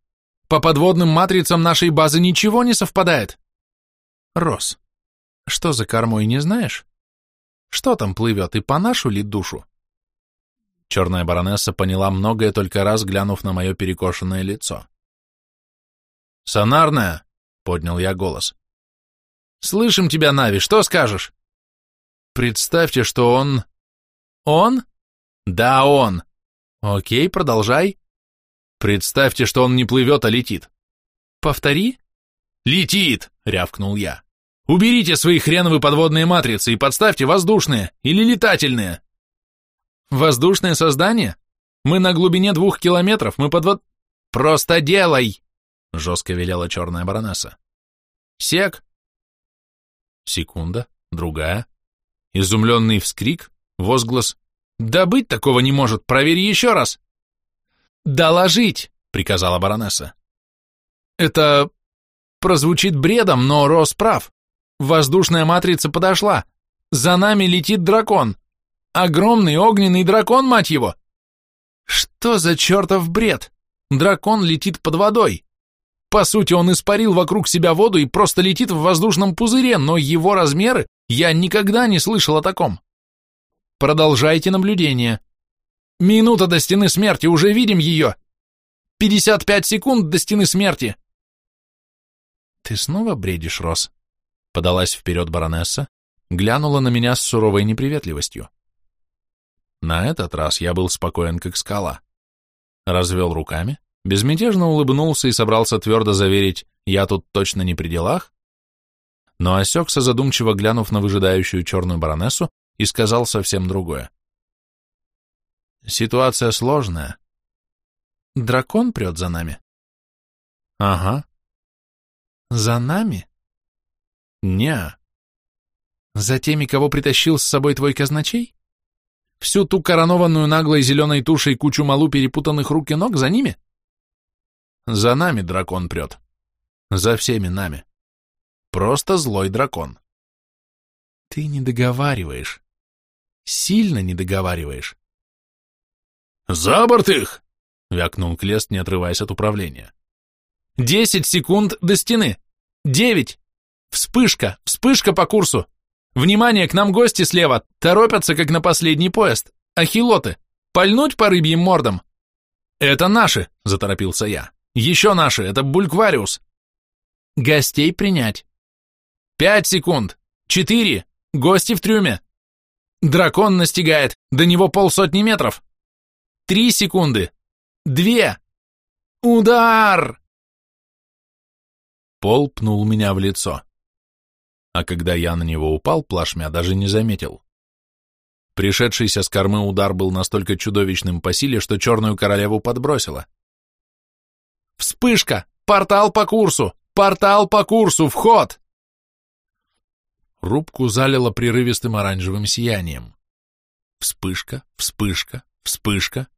По подводным матрицам нашей базы ничего не совпадает. Рос, что за кормой не знаешь? Что там плывет, и по нашу ли душу? Черная баронесса поняла многое, только раз глянув на мое перекошенное лицо. «Сонарная!» — поднял я голос. «Слышим тебя, Нави, что скажешь?» «Представьте, что он...» «Он?» «Да, он!» «Окей, продолжай». «Представьте, что он не плывет, а летит». «Повтори». «Летит!» — рявкнул я. «Уберите свои хреновые подводные матрицы и подставьте воздушные или летательные». «Воздушное создание? Мы на глубине двух километров, мы под вод...» «Просто делай!» — жестко велела черная баронесса. «Сек!» Секунда, другая. Изумленный вскрик, возглас. «Да быть такого не может, проверь еще раз!» «Доложить!» — приказала баронесса. «Это прозвучит бредом, но Рос прав. Воздушная матрица подошла. За нами летит дракон. Огромный огненный дракон, мать его! Что за чертов бред? Дракон летит под водой. По сути, он испарил вокруг себя воду и просто летит в воздушном пузыре, но его размеры я никогда не слышал о таком. Продолжайте наблюдение. Минута до стены смерти, уже видим ее. 55 секунд до стены смерти. Ты снова бредишь, Рос? Подалась вперед баронесса, глянула на меня с суровой неприветливостью. На этот раз я был спокоен, как скала. Развел руками, безмятежно улыбнулся и собрался твердо заверить, я тут точно не при делах, но осекся, задумчиво глянув на выжидающую черную баронессу, и сказал совсем другое. Ситуация сложная. Дракон прет за нами? Ага. За нами? Не. За теми, кого притащил с собой твой казначей? Всю ту коронованную наглой зеленой тушей кучу малу перепутанных рук и ног за ними? За нами дракон прет. За всеми нами. Просто злой дракон. Ты не договариваешь. Сильно не договариваешь. «За борт их!» — вякнул Клест, не отрываясь от управления. «Десять секунд до стены! Девять! Вспышка! Вспышка по курсу! Внимание, к нам гости слева! Торопятся, как на последний поезд! Ахилоты! Пальнуть по рыбьим мордам!» «Это наши!» — заторопился я. «Еще наши! Это Бульквариус!» «Гостей принять!» «Пять секунд! Четыре! Гости в трюме!» «Дракон настигает! До него полсотни метров!» Три секунды. Две. Удар! Пол пнул меня в лицо. А когда я на него упал, плашмя даже не заметил. Пришедшийся с кормы удар был настолько чудовищным по силе, что черную королеву подбросило. «Вспышка! Портал по курсу! Портал по курсу! Вход!» Рубку залило прерывистым оранжевым сиянием. Вспышка, вспышка, вспышка.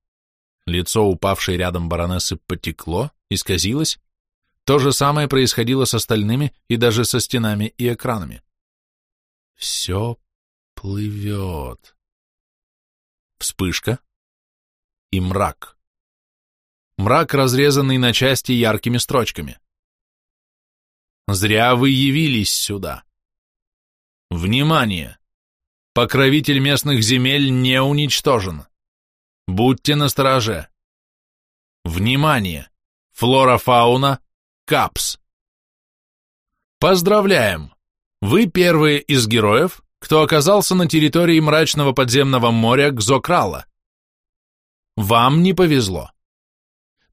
Лицо упавшей рядом баронессы потекло, исказилось. То же самое происходило с остальными и даже со стенами и экранами. Все плывет. Вспышка и мрак. Мрак, разрезанный на части яркими строчками. Зря вы явились сюда. Внимание! Покровитель местных земель не уничтожен. Будьте настороже. Внимание! Флора-фауна, капс. Поздравляем! Вы первые из героев, кто оказался на территории мрачного подземного моря Гзокрала. Вам не повезло.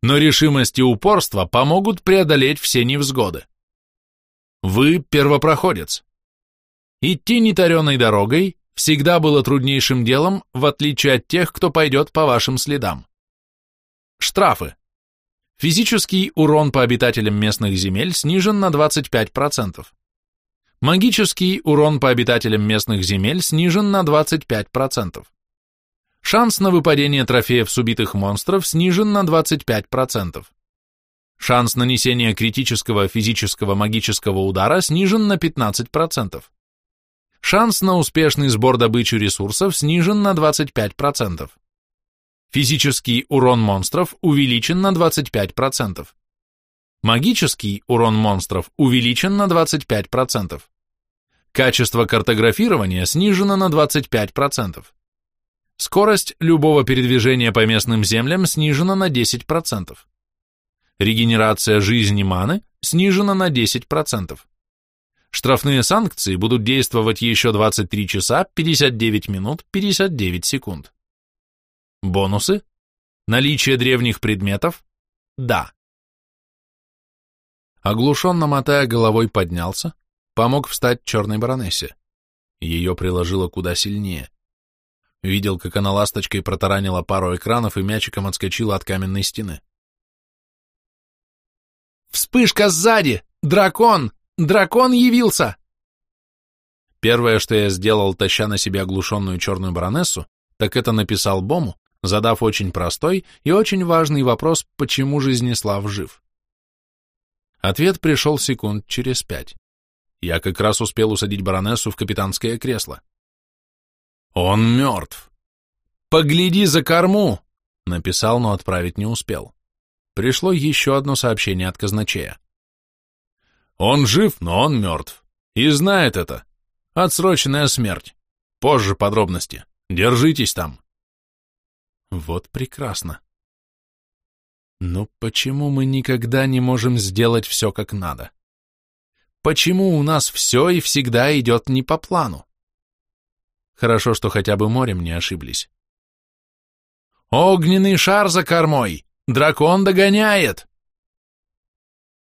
Но решимость и упорство помогут преодолеть все невзгоды. Вы первопроходец. Идти нетареной дорогой всегда было труднейшим делом, в отличие от тех, кто пойдет по вашим следам. Штрафы. Физический урон по обитателям местных земель снижен на 25%. Магический урон по обитателям местных земель снижен на 25%. Шанс на выпадение трофеев с убитых монстров снижен на 25%. Шанс нанесения критического физического магического удара снижен на 15%. Шанс на успешный сбор добычи ресурсов снижен на 25%. Физический урон монстров увеличен на 25%. Магический урон монстров увеличен на 25%. Качество картографирования снижено на 25%. Скорость любого передвижения по местным землям снижена на 10%. Регенерация жизни маны снижена на 10%. Штрафные санкции будут действовать еще 23 часа 59 минут 59 секунд. Бонусы? Наличие древних предметов? Да. Оглушенно мотая головой поднялся, помог встать черной баронессе. Ее приложило куда сильнее. Видел, как она ласточкой протаранила пару экранов и мячиком отскочила от каменной стены. «Вспышка сзади! Дракон! Дракон явился!» Первое, что я сделал, таща на себя оглушенную черную баронессу, так это написал Бому, задав очень простой и очень важный вопрос, почему Жизнеслав жив. Ответ пришел секунд через пять. Я как раз успел усадить баронессу в капитанское кресло. «Он мертв!» «Погляди за корму!» — написал, но отправить не успел. Пришло еще одно сообщение от казначея. «Он жив, но он мертв. И знает это. Отсроченная смерть. Позже подробности. Держитесь там». Вот прекрасно. Но почему мы никогда не можем сделать все как надо? Почему у нас все и всегда идет не по плану? Хорошо, что хотя бы морем не ошиблись. «Огненный шар за кормой! Дракон догоняет!»